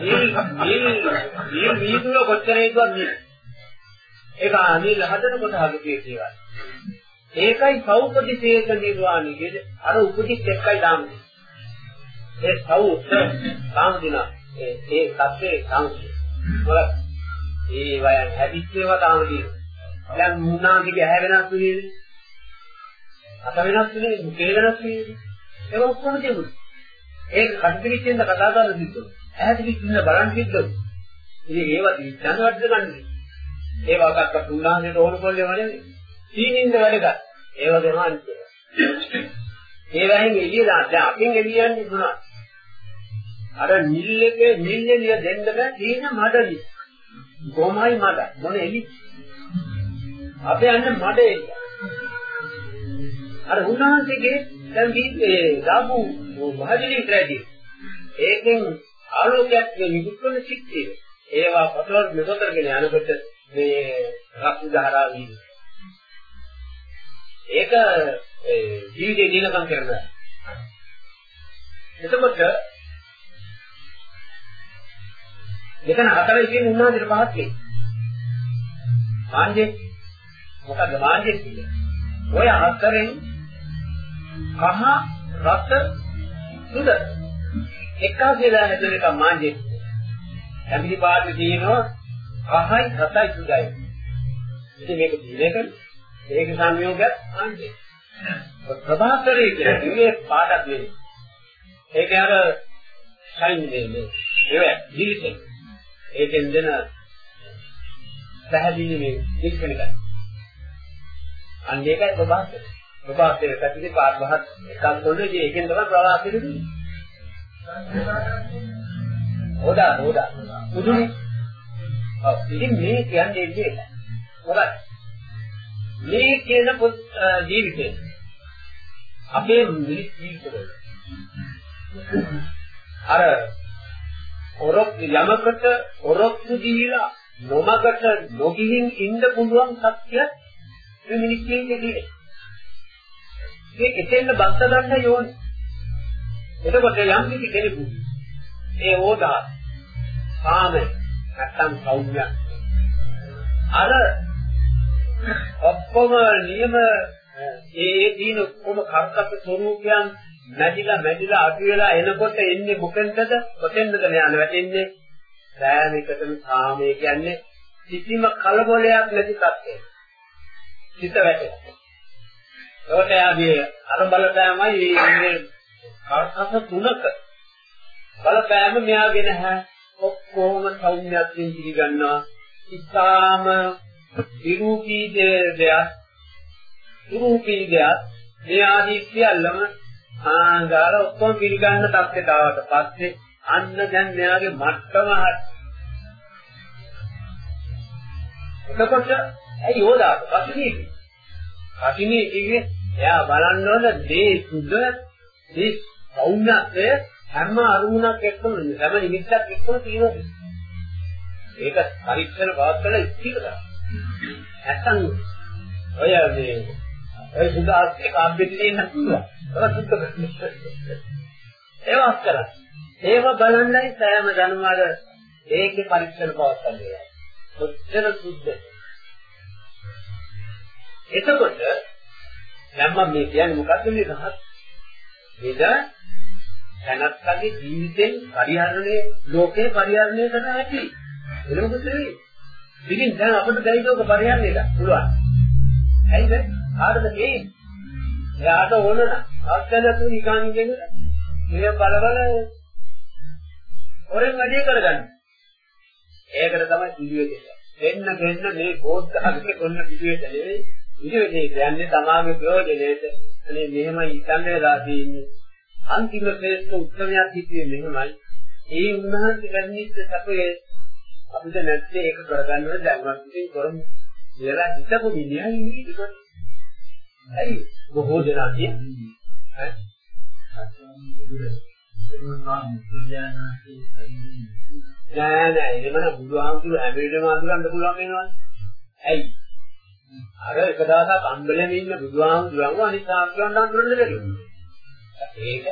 මේ මේ මේ තුල කොච්චර හේතුවක් නේ ඒක අනිල් හදනකොට හදුකේ කියලා ඒකයි සෞපදිශේෂ නිර්වාණි කියන්නේ අර උපදිත් එක්කයි දාන්නේ ඒ සෞත් සාමුදින ඒ ඒ සත්‍යේ සාමුදින ඒ වයන් හැදිච්ච ඒවා තාම තියෙනවා දැන් මුණාගේ ඇහැ වෙනස් වෙන්නේ අත වෙනස් වෙන්නේ මුඛේ වෙනස් වෙන්නේ ඒක ඔක්කොම තිබුණා. ඒක කටපිටිච්චෙන්ද කතා කරන්න සිද්ධුනේ. ඈතින් ඉන්න බලන් සිද්ධුනේ. ඉතින් ඒවා ඉස්සන් වඩ ගන්නේ. ඒ වගක්ක තුන්නාහේට ඕන කොල්ලේ වනේ. සීනින්ද වැඩ ගන්න. ඒ වගේම අනිත් ඒ වයින් එළිය දාන්න. දැන් අපෙන් එළියන්නේ දුනා. අර නිල් එකේ නිල් එළිය දෙන්න බෑ තීන මඩලි. කොහොමයි මඩ මොන එළි? අපේ යන්නේ මඩ. එළිය. අර උන්වහන්සේගේ දැන් මේ දාපු මහජනී ක්‍රැඩි ඒකෙන් ආලෝකයක් නිකුත් කරන සිද්ධිය ඒවා පොතවල මෙතනගෙන යනකොට මේ රක්ෂ ධාරා වී ඒක ජීවිතේ දිනකම් කරනවා එතකොට මෙතන හතර ඉතින් උන්වහන්සේට පහත් වෙයි මාංජේ මොකද මාංජේ කියන්නේ? ඔය හතරෙන් කහ රස සුද එකාසේලා හැදෙන එක මාංජේ ඇඹිලි පාට තියෙනවා. කහයි රසයි සුදයි. ඉතින් මේක දිනේක මේක සංයෝගයක් මාංජේ ප්‍රභාකරේ කියන්නේ පාඩක් නෙවෙයි ඒක අර සයින්නේ නේ ඒක ජීවිතේ. ඒකෙන් දෙන පැහැදිලි මේ දික්කන එක අන්න ඒකයි ප්‍රභාකරේ ප්‍රභාකරේ පැතිලි පාඩ පහක් එකක් කොල්ලේ ඒකෙන් තමයි ප්‍රවාහය දෙන්නේ හොදා හොදා. උදුනේ ඔව්. ඉතින් මේ කියන්නේ ඒක මොකක්ද මේ කියන ජීවිතේ අපේ මිනිස් ජීවිතවල අර ඔරොක් යමකට ඔරොක්කු දීලා නොමකට නොගිහින් ඉන්න පුළුවන් සත්‍ය මේ මිනිස් ජීවිතේ මේ එතෙන්ද බස්ස ගන්න යෝනි. එතකොට යම් කිසි කෙනෙකු ඒ ඕදා සාම නැත්තම් සෞම්‍ය අර ඔක්කොම නියම ඒ දින ඔක්කොම කර්තක ස්වરૂපයන් නැදිලා මැදිලා අඩු වෙලා එනකොට එන්නේ මොකෙන්ද කොතෙන්ද යන වැටෙන්නේ? සෑම එකටම සාමය කියන්නේ කිසිම කලබලයක් නැති තත්ත්වයක්. සිත වැටෙනවා ඒකට යාගේ අර බලපෑමයි මේ කර්තක තුනක. බලපෑම මෙයාගේ නැහැ ඔක්කොම සෞම්‍යයෙන් පිළිගන්නවා. ඉතාම විරූපී දෙයක්. විරූපී දෙයක්. මේ ආදී සියල්ලම ආංගාර ඔක්කොම පිළිගන්න තත්ත්වයට ආවට පස්සේ අන්න දැන් මෙයාගේ මට්ටම හරි එතකොට ඇයි යෝදාට පස්සේ කටිනේ කිව්වේ එයා බලන්න ඕන දේ සුද දේ සෞම්‍යත්වය හැම අරමුණක් එක්කම හැම නිමිත්තක් එක්කම තියෙනවා. ඒක පරීක්ෂණ පවත්වලා ඉතිරි කරා. නැත්තම් ඔය මේ ඔය සුදාස්සේ කාබ්බෙටි දෙන්න පුළුවන්. ඒක සුද්ධ කරන්න. ඒවත් කරා. ඒව බලන්නයි සෑම ජනමාර ඒකේ පරීක්ෂණ පවත්වන්නේ. කොච්චර සුද්ධද? එතකොට දැන් මම මේ කියන්නේ මොකද්ද මේ රහත්? මේක තනත්කගේ ජීවිතෙන් පරිහරණය ලෝකේ පරිහරණය කරන හැටි. ඒක මොකද වෙන්නේ? ඉතින් දැන් අපිට දැයිදෝක පරිහරණය කරන්න පුළුවන්. ඇයිද? ආරද මේ? එයාට ඕන නම් අත්දැකතු නිකන් ඉගෙන මේ බලබල හොරෙන් වැඩි කරගන්න. ඒකට තමයි පිළිවෙල. දෙන්න දෙන්න මේ බෝධාගේ කොන්න පිළිවෙල නෙවෙයි. පිළිවෙලේ කියන්නේ තමාගේ ප්‍රයෝජනෙට අනේ මෙහෙමයි ඉතින් වෙලා තියෙන්නේ. අන්තිම ශ්‍රේෂ්ඨ උත්තරයක් හිටියේ මෙහෙමයි. ඒ උන්වහන්සේ ගන්නිච්ච සපේ අපිට නැත්තේ ඒක කරගන්න දැන්වත් ඉතින් කරමු. කියලා හිතපු මිනිහා ඉන්නේ ඇයි? බොහෝ දෙනා කියන්නේ ඈ? නෑ නෑ. එහෙමනම් බුදුහාමුදුරු හැම වෙලේම අඳුරන්න පුළුවන් වෙනවනේ. ඇයි? අර එක දවසක් අම්බලෙම ඉන්න බුදුහාමුදුරන්ව අනිත් ආන්දරන් අඳුරන්න බැහැ. ඒක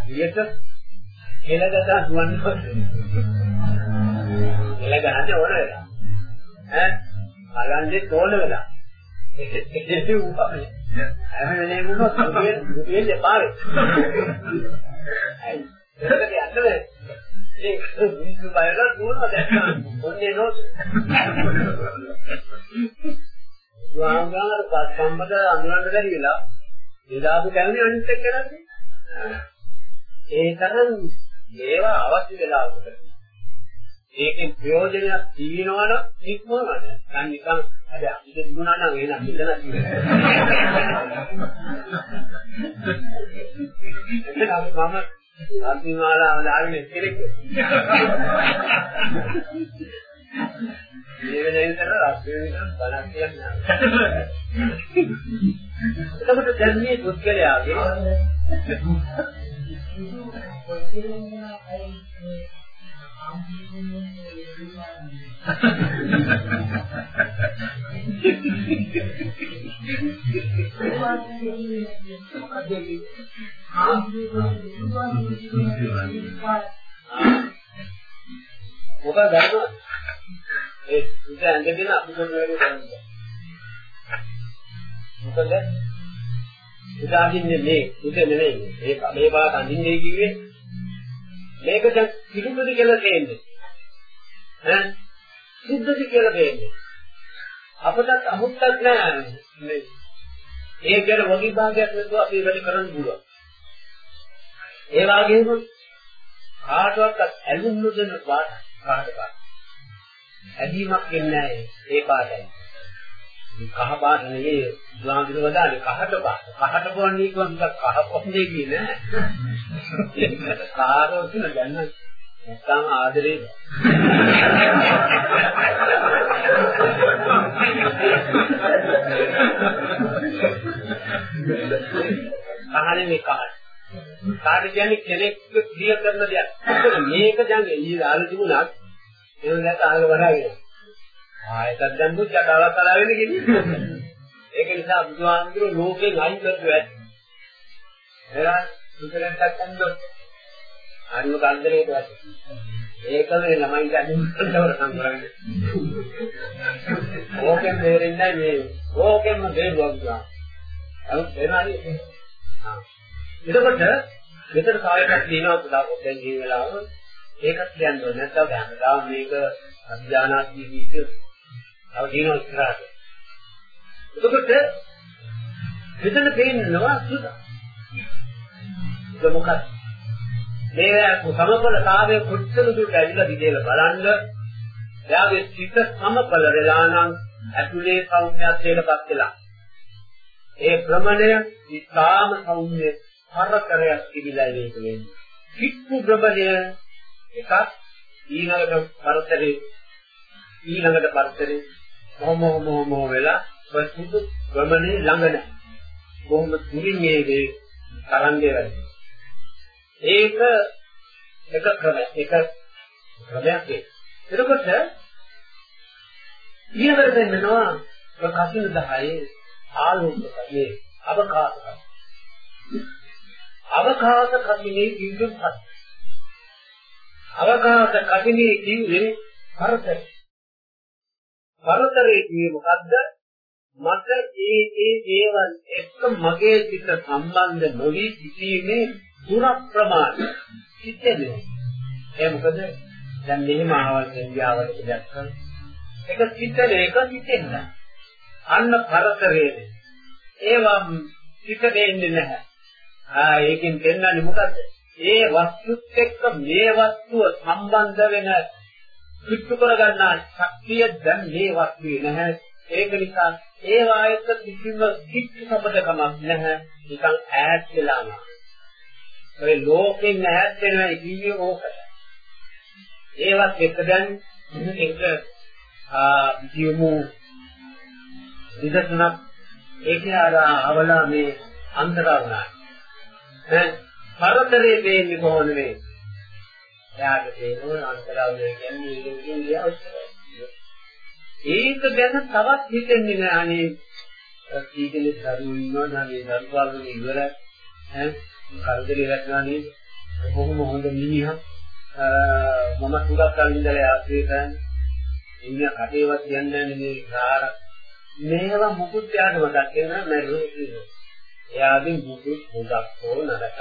හරියට එළගදා දුවන්නේ එළගන්නේ ඕන වෙලා. ඈ? අලන්නේ තෝල වෙලා. ඒක උපමනේ හැම වෙලේම මොනවද කියන්නේ පාරේ ඇයි ඒකට යන්නේ ඒ මිනිස්සු බයලා දුවනවා දැක්කම ඔන්නේ නෝත් වාංගාර සම්බද අඳුරන්න බැරි වෙලා එදාපු කැලේ අනිත් එක්ක කරන්නේ ඒ තරම් මේවා අවශ්‍ය වෙලාවකට ඒකෙන් ප්‍රයෝජනයක් තියෙනවා නම් ඉක්මවන්න. දැන් නිකන් අර අපිට දුන්නා නම් එන මෙතන තියෙනවා. මම අන්තිමාලාව දාගෙන කෙනෙක්. මේ වෙන විතර රස් වෙන බලක් කියන්නේ. එතකොට දැන් මේ පුද්ගලයාගේ මොකද දන්නවද? ඒ ඉත ඇඳගෙන අපි කරන වැඩේ කරන්නේ. මොකද? ඉතාලින්නේ මේ ඉත නෙමෙයි. ඒක මේ පාට අඳින්නේ කිව්වේ මේක දැන් පිළිතුරු කියලා කියන්නේ. ඈ සිද්ධති කියලා කියන්නේ. අපටත් අමුත්තක් නෑ මේ. ඒ කියන වගේ භාගයක් නැතුව අපි වැඩ කරන්න පුළුවන්. ඒ වගේම කාටවත් ඇලුම් නොදෙන පාට කාටවත්. ඇදීමක් වෙන්නේ නැහැ ඒ පාටයි. කහ පාට නෙවෙයි බුදුහාමුදුර වදානේ කහට පාට. කහට පොන්නේ කිව්වම කහ පොන්නේ කියන්නේ නෑ. කාරෝ කියන දැන්න නැත්නම් ආදරේ. කහනේ මේ කහ. කාට කියන්නේ කෙනෙක් ක්‍රියා කරන දෙයක්. මේක දැන් එළිය දාලා තිබුණත් ඒක දැක ආග වරාගෙන. ආයතත් දැන් දුක් යටාවක් කලා වෙන්නේ කියන්නේ. ඒක නිසා බුදුහාමුදුරුවෝ ලෝකෙන් අයින් කරපු ඇති. එරන් සුතරෙන් තක්කන්දොත් අනිව කන්දරේට ඇති. ඒක මේ ළමයි ගන්නවර සම්බරන්නේ. ඕකෙන් දෙරෙන්නේ මේ ඕකෙන්ම දෙවුවා ගියා. අර එනහරි. එතකොට මෙතන කායයක් තියෙනවා පුතා පොඩ්ඩක් ජී වෙලාව ඒකත් කියන්නේ නැත්නම් හැමදාම මේක අධ්‍යානාත්මක ජීවිතය තව දිනන ඉස්සරහට. එතකොට මෙතන පේනවා සුද. ඒක මොකක්ද? මේ සමබලතාවය කොච්චර දුරට ඇවිල්ලා දිදේලා බලන්න එයාගේ සිත සමබල වෙලා නම් ඇතුලේ සෞම්‍යත්වයටපත් වෙලා ඒ ප්‍රමණය ඉතාම සෞම්‍ය හරකරයක් තිබිලා මේක වෙන්නේ. කික්කු ප්‍රමණය එකක් ඊළඟට පරතරේ ඊළඟට පරතරේ මොහොම මොහොම වෙලා වස්තු ප්‍රමණය ළඟ නැහැ. කොහොම තුලින් මේකේ තරංගේ වැඩි. ඒක එක ක්‍රමයක් එක ක්‍රමයක් ඒක. එතකොට ඊළඟට දෙන්නවා කසින 10 ආලෝකකයේ අවකාශක. අවකාශ කසිනේ කිව්වෙත් අවකාශ කසිනේ කිව්වේ පරතර. පරතරේ කියේ මොකද්ද? මට ඒ ඒ දේවල් එක්ක මගේ සිත සම්බන්ධ නොවි සිටීමේ දුර ප්‍රමාණය සිටෙන්නේ. ඒ මොකද දැන් මෙහෙම ආවල් ඉන්දියාවට දැක්කම එක සිටන එක සිටෙන්න. අන්න පරතරේ. ඒවා සිට දෙන්නේ නැහැ. ආ ඒකෙන් දෙන්නන්නේ මොකද්ද? ඒ වස්තුත් එක්ක මේ වස්තුව සම්බන්ධ වෙන පිටු කරගන්නා ශක්තිය දැන් මේ වස්තුවේ නැහැ. ඒක නිසා ඒ වායක කිසිම කිච්ච සම්බන්ධකමක් නැහැ. නිකන් ඈත් වෙලාම. ඒ ලෝකෙන් ඈත් වෙනවා කියන්නේ ඕකට. ඒවත් එක්ක දැන් එක ආ කියමු විදර්ශනා ඒකේ අර අවලා මේ අන්තරා වුණා. ඈ පරතරේ දෙන්නේ කොහොමද මේ? එයාට තේරෙනවා අන්තරා වුණා කියන්නේ ඒකෙන් අවශ්‍යයි. ඒක ගැන තවත් හිතෙන්නේ නෑ අනේ සීකලේ දරුවෝ ඉන්නවා නම් ඒ දරුවාගේ ඉවර ඈ කරදරේ වැටෙනවා නේද? බොහොම හොඳ මිනිහා මම සුගත කලින්දලා ආශ්‍රය කරන්නේ. ඉන්න කටේවත් කියන්නේ නැහැ මේ කාර මේවා මුකුත් යාට මතක් වෙනවා මැරුණේ කියලා. එයාගේ මුකුත් හොදක් හෝ නරකක්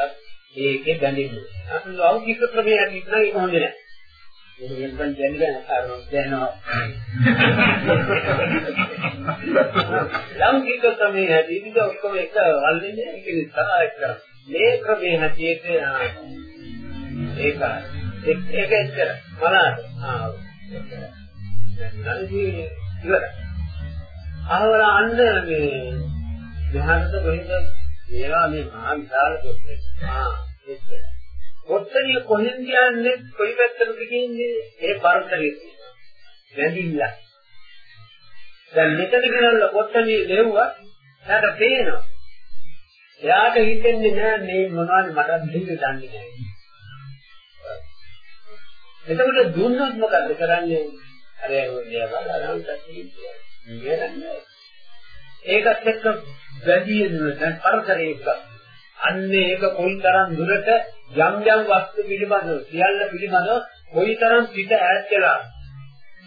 ඒකේ බැඳෙන්නේ. අර ලෞකික ක්‍රමයක් ඉන්න ඒක හොඳ නැහැ. ඒක වෙනකන් දැනගෙන අරන් දැනනවා. ලෞකික ක්‍රමයේ හැටි ඉතින් ඔක්කොම එක වල්න්නේ ඒක නිසා ඒක කරන්නේ. මේ ක්‍රමේ හැටියට ඒක ඒක එච්චර මලාද ආ නන්දි ඉවර ආවර අන්න මේ මහානද කොහෙද ඒවා මේ මහා විශාල පොත්තේ ආ ඒක. පොත්තේ කොහෙන්ද යන්නේ කොයි පැත්තටද කියන්නේ ඒ පරතරේ වැඳිලා. දැන් මෙතන ගනනලා පොත්තේ ලෙව්වා එයාට පේනවා. එයාට හිතෙන්නේ නෑ මේ මොනවද මට දෙන්න දන්නේ නෑ. එතකොට දුන්නොත් මොකද කරන්නේ? අර දේවල් අරන්ට කියන්නේ ඒකත් එක්ක වැඩි දැන් පරතරයක අන්නේ ඒක කොයිතරම් දුරට යම් යම් වස්තු පිළිබඳව සියල්ල පිළිබඳව කොයිතරම් පිට ඈත් කළා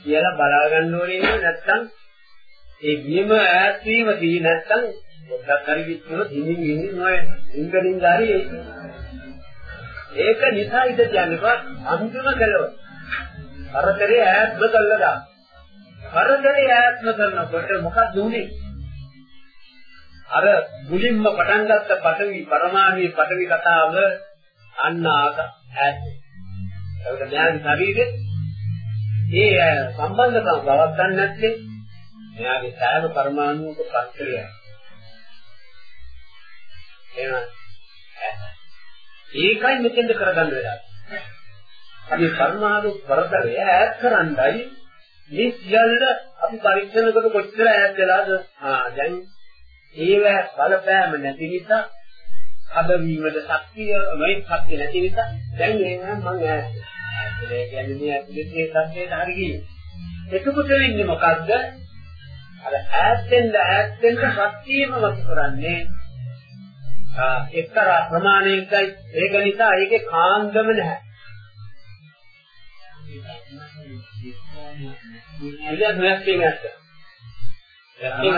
කියලා බලා ගන්න ඕනේ නැත්නම් ඒ නියම ඈත් වීම දී නැත්නම් පොඩ්ඩක් හරි කිව්වොත් හිමින් හිමින් නොය ඉංගලින් ගාරි ඒක නිසා ඉඳ කියන්නේ අන්තිම කලව පරතරේ ඈත්ම කළා. දා පරතරේ ඈත්ම කරනකොට මොකක්ද උනේ? අර මුලින්ම පටන් ගත්ත පඨවි පරමාණු පඨවි කතාව අන්න ආක ඈත්. ඒක දැන් ශරීරේ ඒ සම්බන්ධකම් පවත්න්නේ නැත්තේ. එයාගේ සෑම පරමාණුක පස්කලිය එහෙනම් ඒකයි මෙතෙන්ද කරගන්න වෙලා. අපි පරමාණු පරතරය ඈත් කරන්නයි මේ සියල්ල අපි පරීක්ෂණ කොට කොච්චර ඈත් වෙලාද? ආ දැන් ඒව බලපෑම නැති නිසා අදවීමද ශක්තිය මේ ශක්තිය නැති නිසා දැන් එහෙනම් මම ඈත් ඒ කියන්නේ මේ ඇතුලේ සත්‍යයට හරි ගියේ. එතකොට වෙන්නේ මොකද්ද? අර ඈත් වෙන්න ඈත් වෙන්න ශක්තියම වතු කරන්නේ. එක්තරා ප්‍රමාණයකයි. ඒක නිසා ඒකේ කාන්දම නැහැ. ඉතින්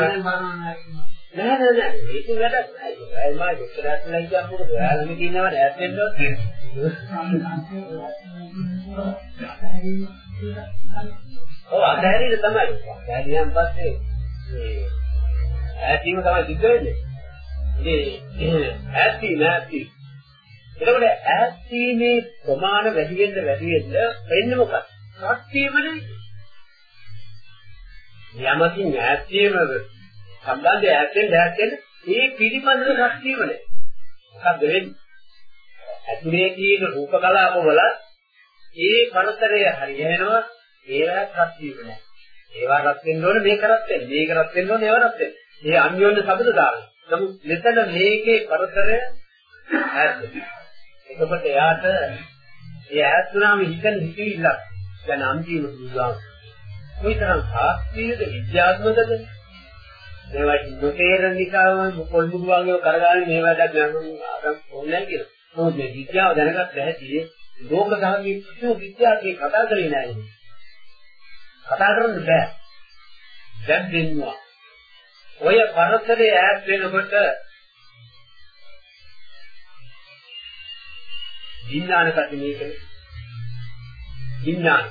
කියන්නේ නෑ නෑ නෑ. ඒක වැඩක් නෑ. ඒ මා දෙකරත් නෑ කියන්න මොකද ඔයාලම කියනවා ඈත් වෙන්නවත් ඔව් අතහැරීම තමයි. අතහැරියන් පස්සේ මේ ඈතීම තමයි සිද්ධ වෙන්නේ. ඉතින් ඈති නැති එතකොට ඈත්ීමේ ප්‍රමාණ වැඩි වෙන්න වැඩි වෙන්න වෙන්නේ මොකක්ද? ශක්තියම නෙවෙයි යමකින් ඈත්ීම සම්බන්ධය ඈත්ෙන් ඈත්ෙන් ඒ පිළිබඳව ශක්තියම නෙවෙයි මොකක්ද වෙන්නේ? ඇතුලේ තියෙන රූප කලාපවල ඒ පරතරය හරියනවා ඒවා ශක්තියම නෑ ඒවා රත් වෙන්න ඕනේ මේක රත් වෙන්න. මේක රත් වෙන්න ඕනේ ඒවා රත් වෙන්න. මේ අන්‍යෝන්‍ය සබඳ දාන නමුත් මෙතන මේකේ පරතරය ඈත් එතකොට එයාට ඒ ඈත් වුණාම හිතන හිතවිල්ලක්. දැන් අන්තිම සුදුසුම් කොයිතරම් සාස්ත්‍රීයද විද්‍යාත්මකද? මේවා නොතේරෙන නිකාම පොල්බුදු වගේ කරගාන මේවා දැක් ගන්න අරන් ඕනේ කියලා. නමුත් මේ විද්‍යාව දැනගත් බැහැදී ලෝක ධර්මයේ කිසිම විද්‍යාවකින් කතා කරේ නැහැ. කතා කරන්න බෑ. දැන් දෙන්නවා. ඔය පරතරේ ඈත් වෙනකොට විඥාන කතිනේක විඥාන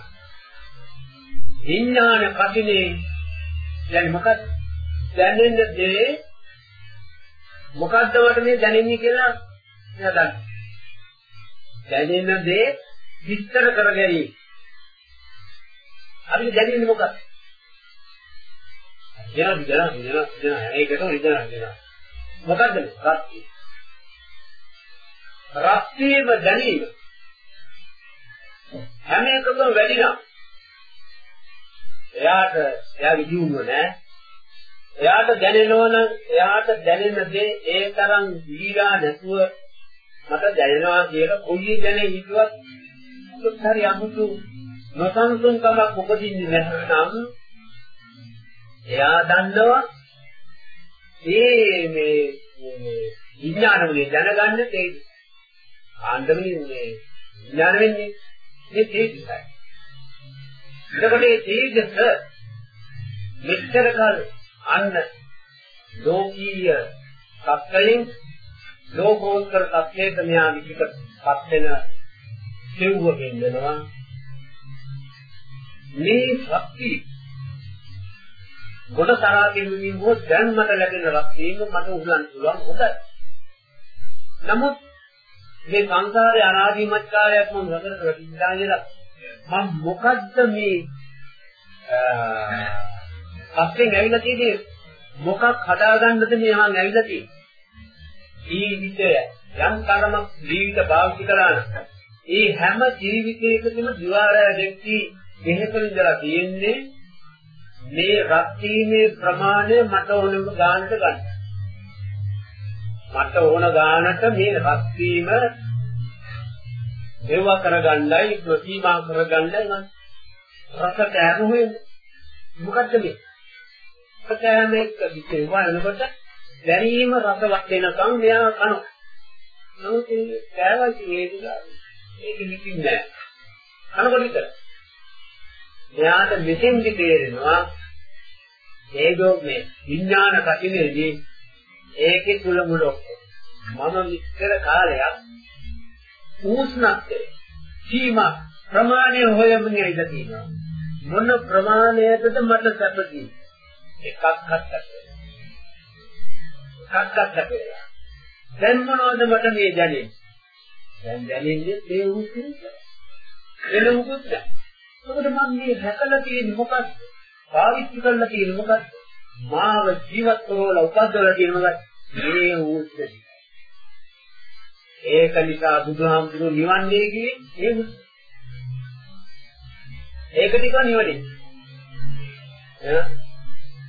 විඥාන කතිනේ කියන්නේ මොකක්ද? දැනෙන්න දේ මොකද්ද වට මේ දැනෙන්නේ කියලා නේද දැනෙන්න දේ විස්තර කර ගැනීම. අපි දැනෙන්නේ මොකක්ද? ජන ජන ජන ජන ඒකට විතර නේද මොකද්ද රත්ති රත්තියම දැනීම. හැම එකකම වැඩි නම් එයාට එයාගේ ජීවුව නෑ. එයාට දැනෙනවන එයාට දැනෙන දේ ඒ තරම් දීලා නැතුව මට දැනෙනවා කියලා කොයි දැනේ හිතුවත් හරි අමුතු නොසන්සුන්කමක් උපදින්නේ නැත්නම් එයා දන්නවා මේ මේ විඥානවලින් දැනගන්න තේ ආන්දමනේ මේ විඥාන වෙන්නේ මේ තේජසයි. එතකොට මේ තේජස මෙච්චර කල අන්න ලෝකීය සත්‍යයෙන් ලෝකෝත්තර සත්‍යයට මෙහා විචිතපත් වෙන සිව්ව වෙන්නනවා මේ ශක්තිය කොට තරහ කෙරුමින් හෝ දැන් මට ලැබෙන රක්තියෙන් මට උහුලන්න පුළුවන් හොඳයි. නමුත් මේ සංසාරේ අනාදිමත් කාලයක් මම ගතට වැටිලා ඉඳලා මම මොකද්ද මේ අස්යෙන් ඇවිල්ලා තියෙන්නේ මොකක් හදාගන්නද මේ මම ඇවිල්ලා තියෙන්නේ ජීවිතය යම් තරමක් ජීවිත භාවිත කරා ඒ හැම ජීවිතයකදීම දිවාරය දෙක්ටි එහෙකල ඉඳලා තියෙන්නේ මේ රත් වීමේ ප්‍රමාණය මට ඕනම ගානට ගන්න. මට ඕන ගානට මේ රත් වීම දේව කරගන්නයි ප්‍රතිමා කරගන්නයි නම් රස කෑමෙ මොකද්ද මේ? කෑමෙක් විතේ වයනකොට දැරීම රසවත් වෙනකම් මෙයා කනවා. නමුත් ඒ කෑවයි කියන්නේ ඒක නිකින් නෑ. කනකොට විතර. එයාට මෙතෙන්දි තේරෙනවා ඒකෝ මේ විඥාන කතිනේදී ඒකේ තුල මුල මම විතර කාලයක් උෂ්ණත්වය සීමා ප්‍රමාණය හොයමින් ඉඳ තියෙනවා මොන ප්‍රමාණයකද මට සැපදී එකක් හත්ක් එකක් හත්ක් දැන් මොනවද මට මේ දැනෙන්නේ දැන් දැනෙන්නේ ඒ උෂ්ණත්වය එන උකුත් නැහැ එතකොට මම මේ හැකලා තියෙන්නේ මොකක්ද? පාවිච්චි කරලා තියෙන්නේ මොකක්ද? මාව ජීවත් කරවලා උපද්දවලා තියෙන්නේ මොකක්ද? මේ උත්තරي. ඒක නිසා බුදුහාමුදුරුවෝ නිවන්නේ කියේ ඒ ඒක ටික නිවනේ.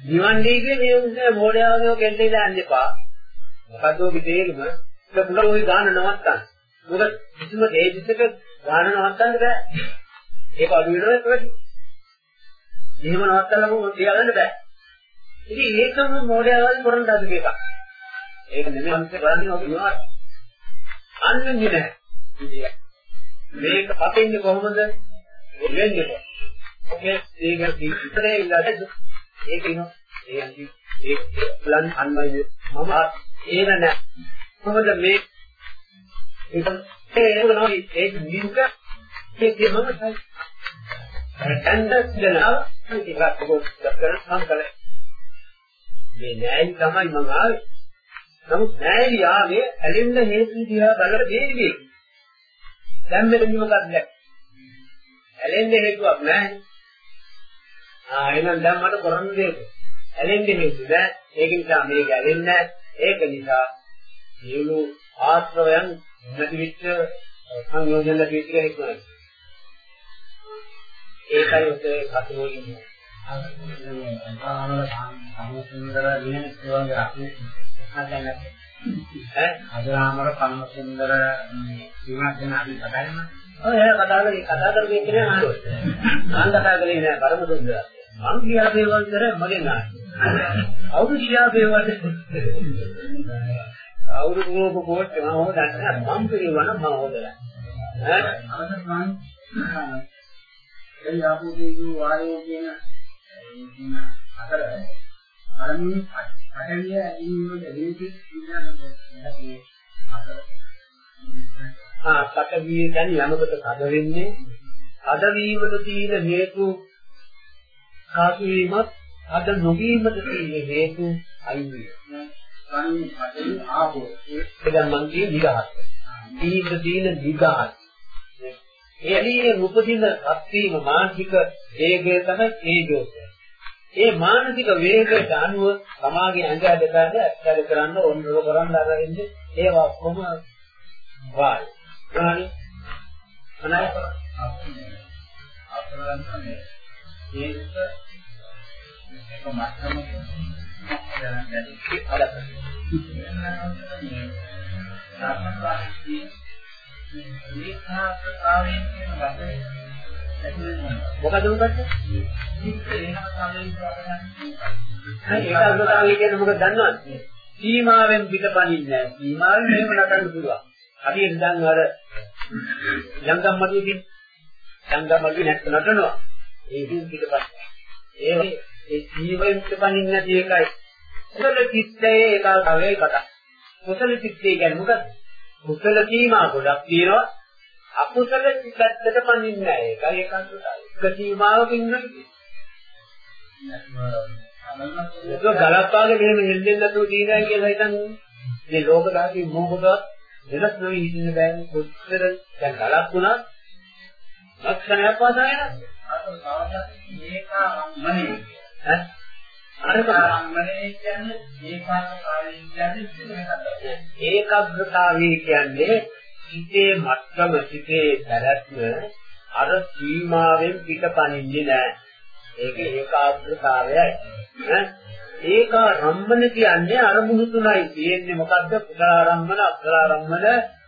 නිවන්නේ කියන්නේ මේ උන්නේ මොඩයාවෝ කෙල්ලේ දාන්න එපා. මොකද ඔබ තේරුම ඒක පුළා ඔය ගාන නවත්තන්න. මොකද කිසිම දෙයකට ගාන නවත්තන්න බෑ. ඒක අඩු වෙනවා ඒක වැඩි. එහෙම නවත්තලා මොකද තියාගන්න බෑ. ඉතින් ඒකම මොඩයාවල් කරන්න හදන එකක්. ඒක නෙමෙයි අන්ත කරන්නේ ඔබ ඉවර. අන්නේ නෑ. මේක පතෙන්නේ කොහොමද? වෙන්නේ. ඔකේ ඒක ඉතරේ ඉල්ලද ඒක ඉනෝ ඒ අන්ති ඒ ප්ලන් අන්මයි මම ඒන නෑ. කොහොමද මේ ඒක ඒක නෝයි ඒක නිරුක ඒක මම ඇටන්ඩස් දෙනවා ටිකක් පොත් කරන සංකල මේ නෑයි තමයි මම ආවේ නමුත් නෑයි ආවේ ඇලෙන්න හේතු දිහා බලලා දෙන්නේ දැන් මෙතන මොකක්ද ඇලෙන්න හේතුවක් නෑ ආ එහෙනම් දැන් මට කරන්න දෙයක් ඇලෙන්න හේතු නෑ ඒක නිසා මේක ඇලෙන්නේ ඒක නිසා සියලු ආශ්‍රවයන් නැති වෙච්ච සංයෝජන පිටික හිටවනවා ඒකයි ඔතේ කතුරු ඉන්නේ. අන්තාවල සම්සුන්දර දින සේවාවේ අපි හදන්න. ඈ අදරාමර සම්සුන්දර ජීවන ගැන අපි කතා කරනවා. ඔය ඒ කතා කරේ කතා කරගෙන ඉන්නේ නෑ. මම කතා කරේ නෑ පරම දුන්න. මං කියා දේවල් කර මගේ නෑ. අවුරු කියා දේවල් අවුරු කෝප කෝට් මම හොදන්නේ මම පිළිවන මම හොදලා. ඈ අවසන් මම එයි ආපෝ තේජෝ වායෝ කියන කියන අතර අරමුණු පටලිය ඇදීමේ දෙවිති විඥානයේ අතර ආ පටවිය කියන්නේ යමකට කඩ වෙන්නේ අද වීමට තියෙන හේතු කාසු වීමත් අද නොවීමට තියෙන හේතු අයින් වීම. කන්නේ පටලි ආපෝ ඒක දැන් මං කියේ නිගහත්. ඊට තියෙන නිගහත්. එළියේ උපදින අත්වීම මානසික වේගය තමයි තේජෝසය. ඒ මානසික වේගයට අනුව සමාගයේ ඇඟ ඇදලා ඇත්තද කරන්න ඕන කරන්න අරින්නේ ඒවා කොහොම වායි. හරි. අනයි අපරන්නේ ඒක එක මට්ටමක දැනගන්න බැරි. ඒකාග්‍රතාවයෙන් කියන වචනේ මොකද උඹට? ඒකාග්‍රතාවය කියන්නේ මොකද දන්නවද? සීමාවෙන් පිටපණින්නේ නැහැ. සීමාවෙන් මෙහෙම නටන්න පුළුවන්. හරියට දැන් අර යංගම් මඩුවකින් යංගම් මඩුවේ නැත් නටනවා. ඒකෙන් පිටපණිනවා. ඒ ඒ සීමාවෙන් පිටපණින්නේ නැති එකයි. කුසල චිත්තයේ ඒකාග්‍රතාවය කතා. කුසල චිත්තය කියන්නේ මොකක්ද? කුසල සීමා ගොඩක් තියෙනවා. අකුසල පැත්තට පනින්නේ නැහැ. ඒකයි ඒකාන්තතාවය. එක සීමාවකින් නෙවෙයි. ඒක ගලප්පාගේ මෙහෙම හෙල්ලෙන්න නැතුව තියෙනවා කියලා හිතන්නේ. මේ ලෝක ධාතු මොහොත වෙනස් නොවි හිටින්න බෑනේ කොච්චර දැන් ගලක් වුණා ලක්ෂණයක් පාසා යනවා අර සාමාන්‍ය ඒකාරම්මනේ ඈ අර ඒකාරම්මනේ කියන්නේ ඒකාකාරී කියන්නේ ඒකාග්‍රතාවය කියන්නේ හිතේ මත්තම හිතේ පැවැත්ම අර සීමාවෙන් පිටපණින්නේ නැහැ. ඒක ඒකාග්‍රතාවයයි. ඈ ඒකාරම්මන කියන්නේ අරමුණු තුනයි. තියෙන්නේ මොකද්ද? කුසලාරම්මන, අක්ෂරාරම්මන,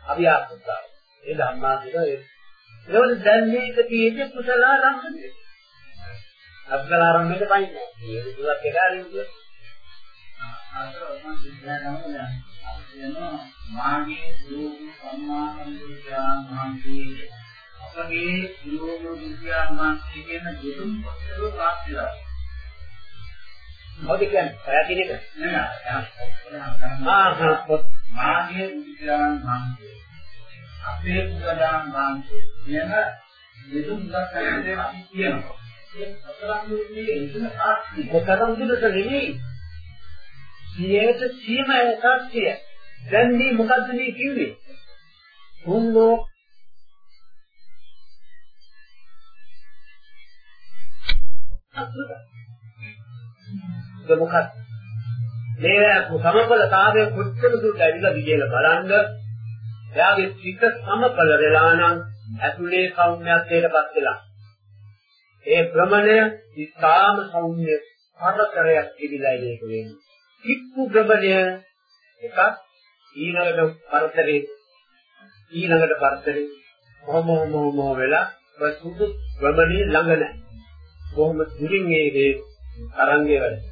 අවියාකෘතාව. ඒ ධම්මාදික ඒ. ඒවල දැන් මේක තියෙන්නේ කුසලාරම්මනේ. අක්ෂරාරම්මනේ පයින්නේ. ඒක දුරක් එකයි අතන සිද්ධානම මාගේ යෝග සම්මාසම්පූර්ණ මහන්සිය අපගේ යෝග විද්‍යා මහන්සිය කියන දෙතුන් පොතේ ප්‍රාප්තිලා මොකද කියන්නේ? පැහැදිලි නේද? නෑ ආ මාගේ විද්‍යා මහන්සිය අපේ බුදුදාන මහන්සිය කියන දෙතුන් දක්වා අපි කියනවා ඒ සතරංගුගේ ඉන්න ආත්මය කොතරම් දුරට නෙමෙයි. සියයට සීම එකක්ය. දැන් මේ මොකද්ද මේ කිව්වේ? උන්ලෝ ඒක මොකක්ද? මේ සමබලතාවය කොච්චර දුරට ඇවිල්ලාද කියලා බලන්න. එයාගේ චිත්ත සමබල වෙලා නම් ඇතුලේ සෞම්‍යත්වයටපත් වෙලා. ඒ භ්‍රමණය ඉස්හාම සෞම්‍ය පරතරයක් තිබිලා ඒක වෙන්නේ. කිප්පු භ්‍රමණය එකක් ඊළඟට පරතරේ ඊළඟට පරතරේ කොහොම මොම වෙලා සුදු භ්‍රමණය ළඟ නැහැ. කොහොම දුරින් ඒ තරංගේ වැඩ.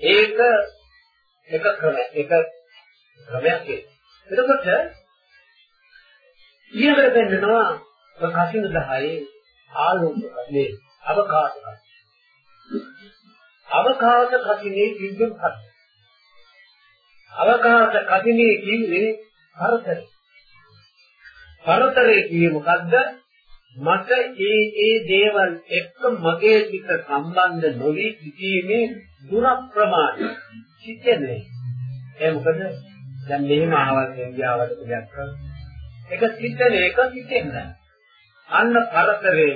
ඒක එක ක්‍රමයක් එක ක්‍රමයක් ඒක. එතකොට ඊළඟට දෙන්නවා කසින 10 ආලෝක මේ අවකාශ අවකාශ කසිනේ කිව්වෙන් හත්. අවකාශ කසිනේ කිව්වේ පරතරේ. පරතරේ කියේ මොකද්ද? මට ඒ ඒ දේවල් එක්ක මගේ පිට සම්බන්ධ නොවි සිටීමේ දුර ප්‍රමාණය සිටෙන්නේ. ඒ මොකද දැන් මෙහෙම ආවල් ඉන්දියාවට දෙයක් කරා. එක සිටෙන එක සිටෙන්නේ අන්න පරතරේ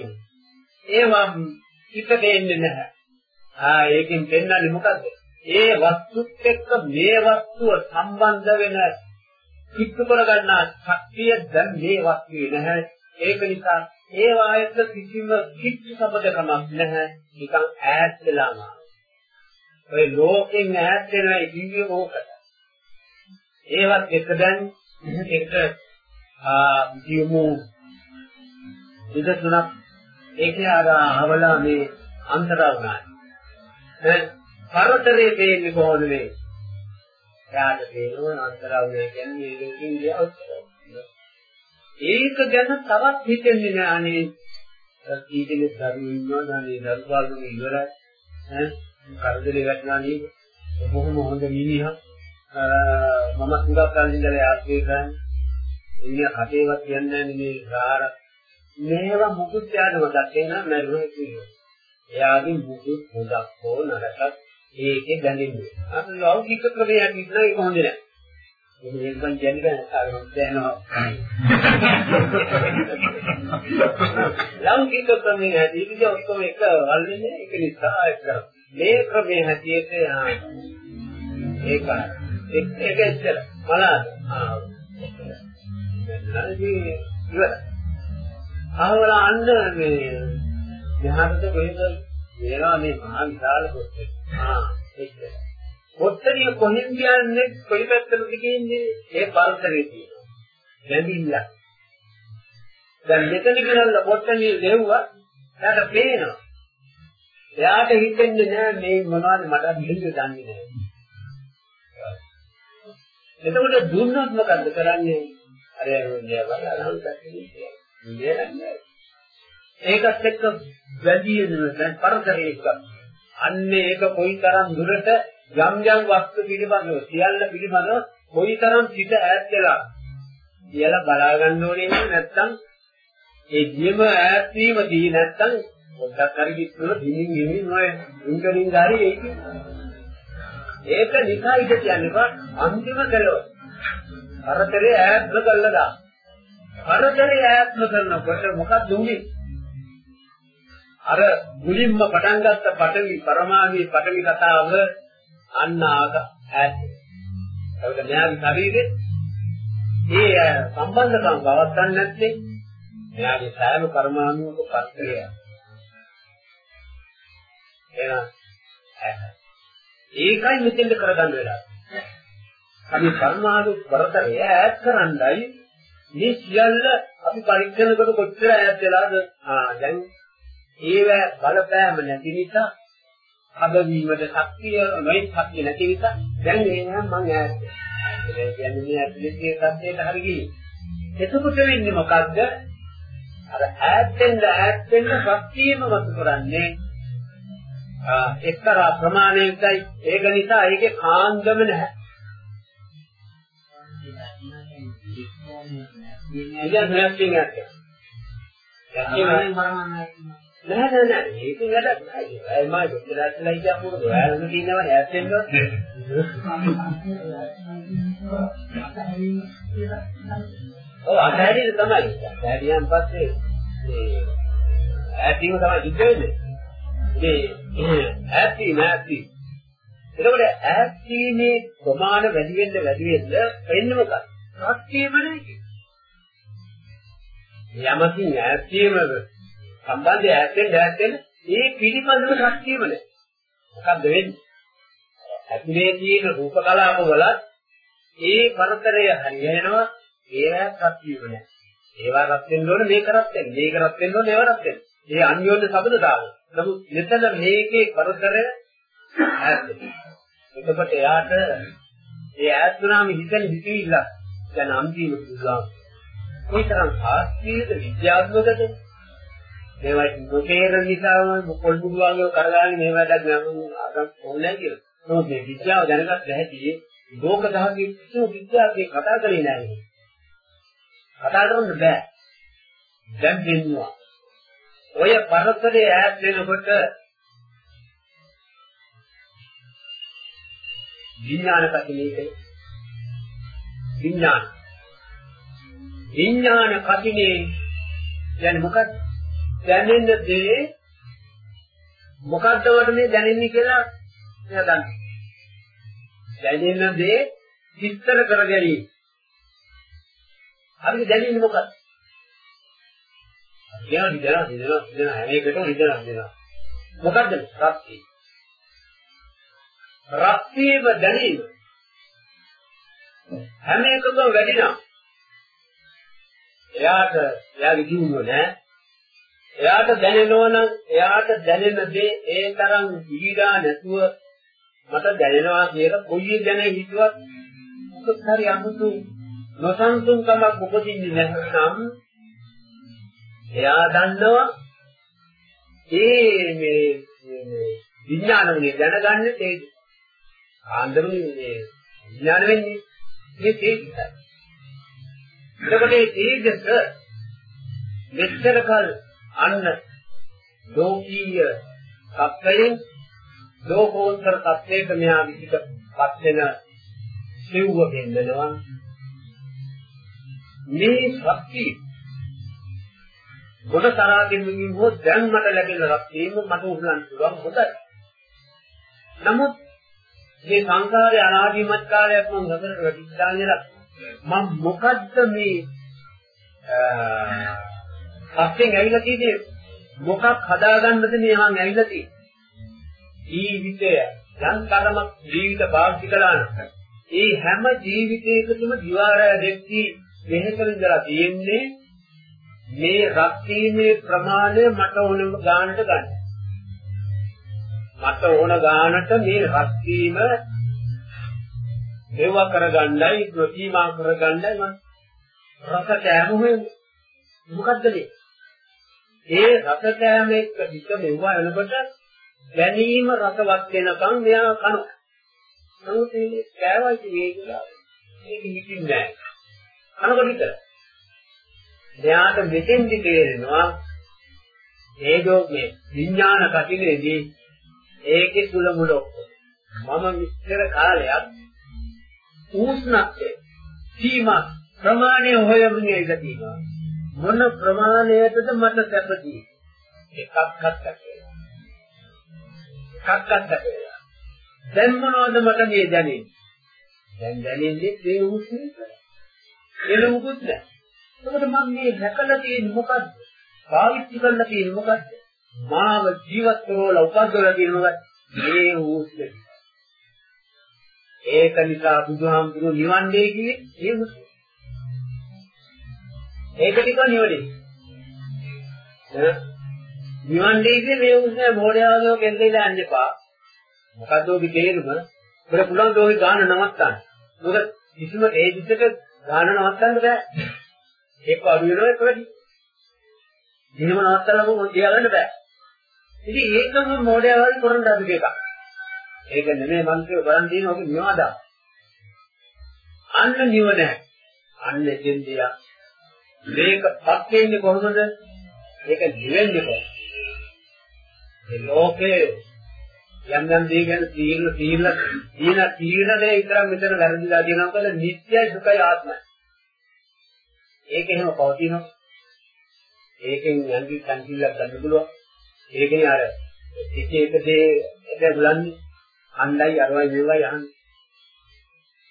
ඒවා පිටට එන්නේ නැහැ. ආ ඒකෙන් පෙන්වන්නේ මොකද්ද? ඒ වස්තුත් එක්ක මේ වස්තුව සම්බන්ධ වෙන කිත්තු කරගන්නා ශක්තිය දැන් මේ වස්තුවේ නැහැ. ඒක නිසා ඒ වායත කිසිම කිච්ච සබදකමක් නැහැ. නිකන් ඈත් වෙලාම. ඔය ලෝකෙන් ඈත් වෙනවා ඉන්නේ ඕකට. ඒවත් එක දැන් එක ආ කියමු ඉද තුනක් ඒකේ අර අවලා මේ අන්තරාවනායි. ඈ පරතරේ දෙන්නේ කොහොමද මේ? එයාට තේරෙනවා අන්තරාවනායි කියන්නේ ඒකකින් ගියොත් ඒක ගැන තවත් හිතෙන්නේ නෑ අනේ කීදෙනෙක් දරුවෝ ඉන්නවා නේ දරුවාලු ඉවරයි. ඈ කරදරේ වැටෙනා නේද? බොහොම හොඳ මිනිහා මම හුඟක් කල් ඉඳලා ආශ්‍රය කරන්නේ. ඉන්නේ කටේවත් කියන්නේ නැහැ මේ සාර මේවා මුකුත් යාද මතක් වෙනා මරුවේ කියනවා එයාගේ මුකුත් හොඳක් හෝ නරකක් ඒකේ බැඳෙන්නේ අර ලෞකික ක්‍රමයක් ඉන්න ඒක හොඳ නෑ මේකෙන් කියන්නේ අර දැනනවා. ලෞකික ක්‍රමයේ හැටියට ඔක්කොම එක වල්න්නේ ඒක නිසා ඒක මේ ක්‍රමයේ හැටියට ඒක ඒක ඇත්තට බලන්න ආ. නැත්නම් ඉවර ආවල අන්න මේ යහකට වෙනද වෙනවා මේ මහා විශාල පොත්තේ ආ ඒක. පොත්තරිය කොහෙන් කියන්නේ කොයි පැත්තටද කියන්නේ ඒ පරිසරයේ තියෙනවා. බැඳිල්ල දැන් මෙතන කියලා පොත්තරිය දෙවුවා. එයාට පේනවා. එයාට හිතෙන්නේ නෑ මේ මොනවද මට බිහිඳ දන්නේ නෑ. එතකොට දුන්නොත් මොකද්ද කරන්නේ? අර නේවල අලංකරන්නේ ඒකත් එක්ක වැඩි වෙන පරතරයක අන්නේ ඒක කොයිතරම් දුරට යම් යම් වස්තු පිළිබඳව සියල්ල පිළිබඳව කොයිතරම් පිට ඈත් වෙලා කියලා බලා ගන්න ඕනේ නැත්නම් ඒ ජීව ඈත් වීම දී නැත්නම් පොඩ්ඩක් හරි කිව්වොත් හිමින් හිමින් ඔය ඉංගලින් ගාරි ඒක ඒක නිසා ඉඳ කියන්නේ අන්තිම කලව කරදරේ ඈත්ම කළා දා. කරදරේ ඈත්ම කරනකොට මොකක්ද උනේ? අර මුලින්ම පටන් ගත්ත පටවි පරමාගේ පටවි කතාව අන්න ආග ඈත්. ඒකට මෙයාගේ ශරීරේ ඒ සම්බන්ධකම් පවත්න්නේ නැත්තේ මෙයාගේ සෑම පරමාණුක පස්තරය. එහෙනම් ඒකයි මෙතෙන්ද කරගන්න වෙලා. අපි පරමාණු වරතරය ඈත් කරන්නයි මේ සියල්ල අපි පරීක්ෂණ කොට කොච්චර ඈත් වෙලාද? ආ දැන් ඒව බලපෑම නැති නිසා අබවීමට ශක්තිය නොයි ශක්තිය නැති නිසා දැන් එහෙනම් මම ඈත් ඒ කියන්නේ මේ ඇතුළේ තත්ත්වයට හරි ගියේ. එතකොට වෙන්නේ මොකද්ද? අර ඈත් වෙන්න ඈත් වෙන්න ශක්තියම වතු කරන්නේ එක්තරා ප්‍රමාණයකයි ඒක නිසා ඒකේ කාන්දම නැහැ. ඉතින් මෙයක් කියන්නේ. නෑ නෑ නෑ ඒක වැඩක් නෑ. ඒ මා දෙකලස්ලා කියපුවා ඔයාලම කියනවා වෙන්න. ඔව් අතහැරිය තමයි. අතහැරියන් පස්සේ මේ ඈතිම තමයි ඉඳ වෙන්නේ. මේ ඈති නැති. එතකොට ඈත්ීමේ ප්‍රමාණ වැඩි වෙන්න වැඩි වෙන්න වෙන්නේ මොකක්ද? සත්‍යම නෙයි. යමකින් ඈත්ීම සම්බන්ධය ඈත්ෙන් ඈත්ෙන් ඒ පිළිබඳව සත්‍යම නෙයි. මොකද්ද වෙන්නේ? ඇතුලේ තියෙන රූප කලාප වලත් ඒ පරතරය හරියනවා ඒවා සත්‍යම නෑ. ඒවා රත් වෙන්න ඕනේ මේක රත් වෙන්න. මේක රත් වෙන්න ඕනේ ඒවා රත් වෙන්න. ඒ අන්‍යෝන්‍ය සබඳතාවය. නමුත් මෙතන මේකේ පරතරය ඈත් එතකොට එයාට ඒ ඈත් වුණාම හිතෙන හිතවිල්ල දැන් අන්තිම බුදුහාම කොයිතරම් සාස්ත්‍රීයද විද්‍යාත්මකද මේවා නොතේරෙන නිසාම පොල් බුදු වගේ කරගාගෙන මේ වැඩක් නම් අරන් ඕනේ කියලා. නමුත් මේ විද්‍යාව දැනගත් හැටි ලෝක දහමේ කිසිම විද්‍යාවකින් කතා කරේ නැහැ. කතා කරන්න බෑ. දැන් දෙන්නවා. ඔය පරතරේ ඈත් වෙනකොට විඥාන කතිනේ විඥාන. විඥාන කතිනේ කියන්නේ මොකක්ද? දැනෙන්න දේ මොකද්ද වට මේ දැනෙන්නේ කියලා එයා දන්නේ දැනෙන්න දේ විස්තර කර ගැනීම. හරිද? දැනෙන්නේ මොකක්ද? කියන විදලා විදලා විදලා හැම එකටම විදලා විදලා. මොකද්ද රක්තිය රක්තියම දැනීම. හැම එකකම වැඩිනම් එයාට එයාගේ ජීවුව නෑ. එයාට දැනෙනවා නම් එයාට දැනෙන දේ ඒ තරම් දීලා නැතුව මට දැනෙනවා කියලා කොයි දැනෙ හිතුවත් මොකක් හරි අමුතු නොසන්සුන්කමක් උපදින්නේ නැත්නම් එයා දන්නවා ඒ මේ විඥානමනේ දැනගන්නේ තේජ. ආන්දරනේ මේ විඥාන වෙන්නේ මේ තේජයි. එතකොට මේ තේජස මෙච්චර කල අන්න ලෝකීය සත්‍යයෙන් ලෝකෝත්තර තත්ත්වයක මෙහා විසිකපත් වෙන සිව්ව දෙන්නවා මේ ශක්තිය ගොඩ තරහා දෙමින් හෝ දැන් මට ලැබෙන රක්තියම මට උහුලන්න පුළුවන් හොඳයි. නමුත් මේ සංසාරේ අනාදිමත් කාලයක් මම ගතට වැඩිලා ඉඳලා මම මොකද්ද මේ අත්ෙන් ඇවිල්ලා තියෙන්නේ මොකක් හදාගන්නද මේ මං ඇවිල්ලා තියෙන්නේ ජීවිතය යම් තරමක් ජීවිත භාග්‍ය කළා නම් ඒ හැම ජීවිතයකටම දිවාරය දෙක්ටි වෙහෙසෙන් ඉඳලා තියෙන්නේ මේ රක්ීමේ ප්‍රමාණය මට ඕනම ගානට ගන්න. මට ඕන ගානට මේ රක්ීම දේව කරගන්නයි ප්‍රතිමා කරගන්නයි මම රස කෑම හොයන්නේ. මොකද්ද මේ? ඒ රස කෑම එක්ක පිට මෙවුවා එනකොට ගැනීම රසවත් වෙනකන් මෙයා කනවා. නමුත් මේ කෑවයි කියලා මේක හිතින්නේ නැහැ. කනකොට විතර. එයාට මෙතෙන්දි තේරෙනවා ඒකෝ මේ විඥාන කටිනේදී ඒකේ තුල මුල මම විස්තර කාලයක් උෂ්ණත්වය සීමා ප්‍රමාණය හොයමින් එක තියෙනවා. මොන ප්‍රමාණයටද මට සැපදී? එකක්වත් නැහැ. එකක්වත් නැහැ. දැන් මොනවද මට මේ දැනෙන්නේ? දැන් දැනෙන්නේ ඒ උස්සේ කරා. එළ මුකුත් නැහැ. එතකොට මම මේ දැකලා තියෙන්නේ මොකද්ද? පාවිච්චි කරලා තියෙන්නේ මොකද්ද? මාව ජීවත් කරවලා උපද්දවලා තියෙන්නේ මොකද්ද? මේ උස්සේ. ඒක නිසා බුදුහාමුදුරුවෝ නිවන් දෙයි කියේ ඒ උස්සේ. ඒක ටික නිවනේ. නිවන් දෙයි කියේ මේ උස්සේ මොඩයාවෝ කෙල්ලේලා යන්න එපා. මොකද්ද ඔබේ තේරුම? අපිට පුළුවන් දෝහි ගාන නවත්තන්න. මොකද කිසිම ඒ දිසක ගාන නවත්තන්න බෑ. ඒක අඩු වෙනවා ඒක වැඩි. එහෙම නවත්තලා මොකද තියාගන්න බෑ. ඉතින් ඒකම මොඩේ වගේ කරන්න අපි එකක්. ඒක නෙමෙයි මම කිය බලන් තියෙන ඔක නිවාදා. අන්න නිව නැහැ. අන්න එතෙන්දිය. මේකපත් වෙන්නේ කොහොමද? ඒක නිවෙන්නේ කොහොමද? මේ ලෝකේ යම් යම් දේ ගැන තීරණ තීරණ තීන තීරණ දේ විතරක් මෙතන වැරදිලා කියනවා කියලා නිත්‍යයි සුඛයි ආත්මයි. ඒක එහෙම පවතිනවා. ඒකෙන් යන්ති සංකීර්ණයක් ගන්න පුළුවන්. ඒකනේ අර එක එක දේ එක බුලන්නේ අණ්ඩයි අරවයි මේවයි යහන්නේ.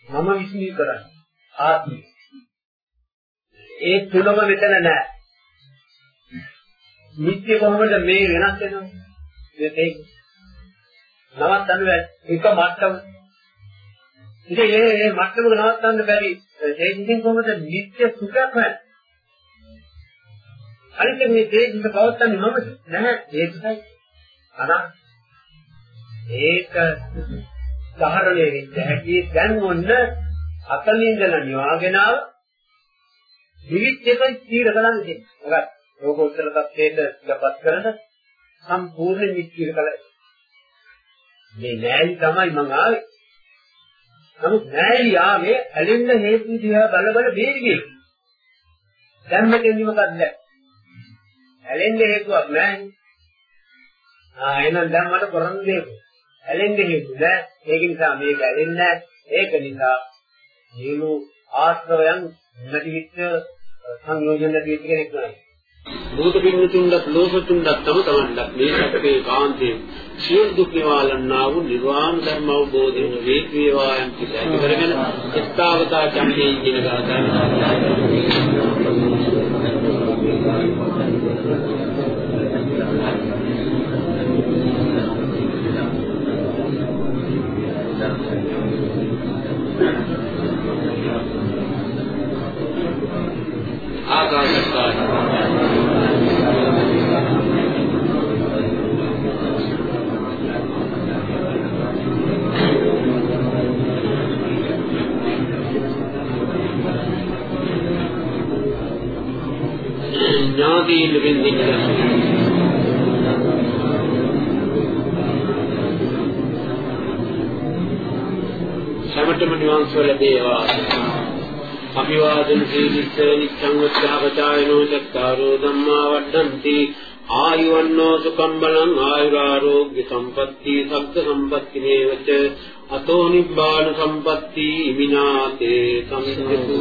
මම විශ්මී කරන්නේ ආත්මය. ඒ තුනම මෙතන නැහැ. නිත්‍ය කොහොමද මේ වෙනස් වෙනව? මේක නවත්තන්න බැහැ. එක මට්ටම. ඉතින් මේ මේ මට්ටමක නවත්තන්න බැරි ඒ ඉතින් කොහොමද නිත්‍ය සුඛයක් නැහැ. අනිත් මේ තේජිත පවත්තන්නේ මම නැහැ ඒකයි. අනා ඒක සහරණය වෙච්ච හැටි දැන් ඔන්න අතලින්දලා නිවාගෙන ආව විවිධ එකයි තීර බලන්නේ. මොකක්ද? ලෝකෝත්තර තත්ත්වයට ඉලපත් කරන සම්පූර්ණ නිත්‍ය කලයි. මේ නෑලි තමයි මං ආවේ. නමුත් නෑලි ආවේ ඇලෙන්න හේතු දිහා බල බල බේරිගේ. දැන් මෙතෙන්දි මොකක්ද? ඇලෙන්න හේතුවක් නෑනේ. ආ එහෙනම් දැන් මට කරන්න දෙයක්. ඇලෙන්න හේතු නෑ. ඒක නිසා මේක ඇලෙන්නේ නෑ. ඒක නිසා සියලු ආශ්‍රවයන් නැති විච්ච සංයෝජන නැති විච්ච කෙනෙක් නෑ. භූත පින්නතුන්වත් ලෝකතුන්වත් තම තමන්වත් මේ සත්‍යේ කාන්තේ සියලු දුක් නිවාලන්නා වූ නිර්වාණ ධර්ම අවබෝධයෙන් වේක් වේවා යම් කිසි කරගෙන ස්ථාවතා චම්මේ කියන ගාථාව නිවන් සුව ලැබේවා අභිවාදන සීලිස්ස නිච්ඡං වච්ඡාපචායනෝ චක්කාරෝ ධම්මා වඩ්ඩಂತಿ ආයුවන්නෝ සුඛම් බලං ආයුරාෝග්‍ය සම්පatti සග්ග සම්පatti මේවච අතෝ නිබ්බාන සම්පatti ඉමිනාතේ සම්සිතු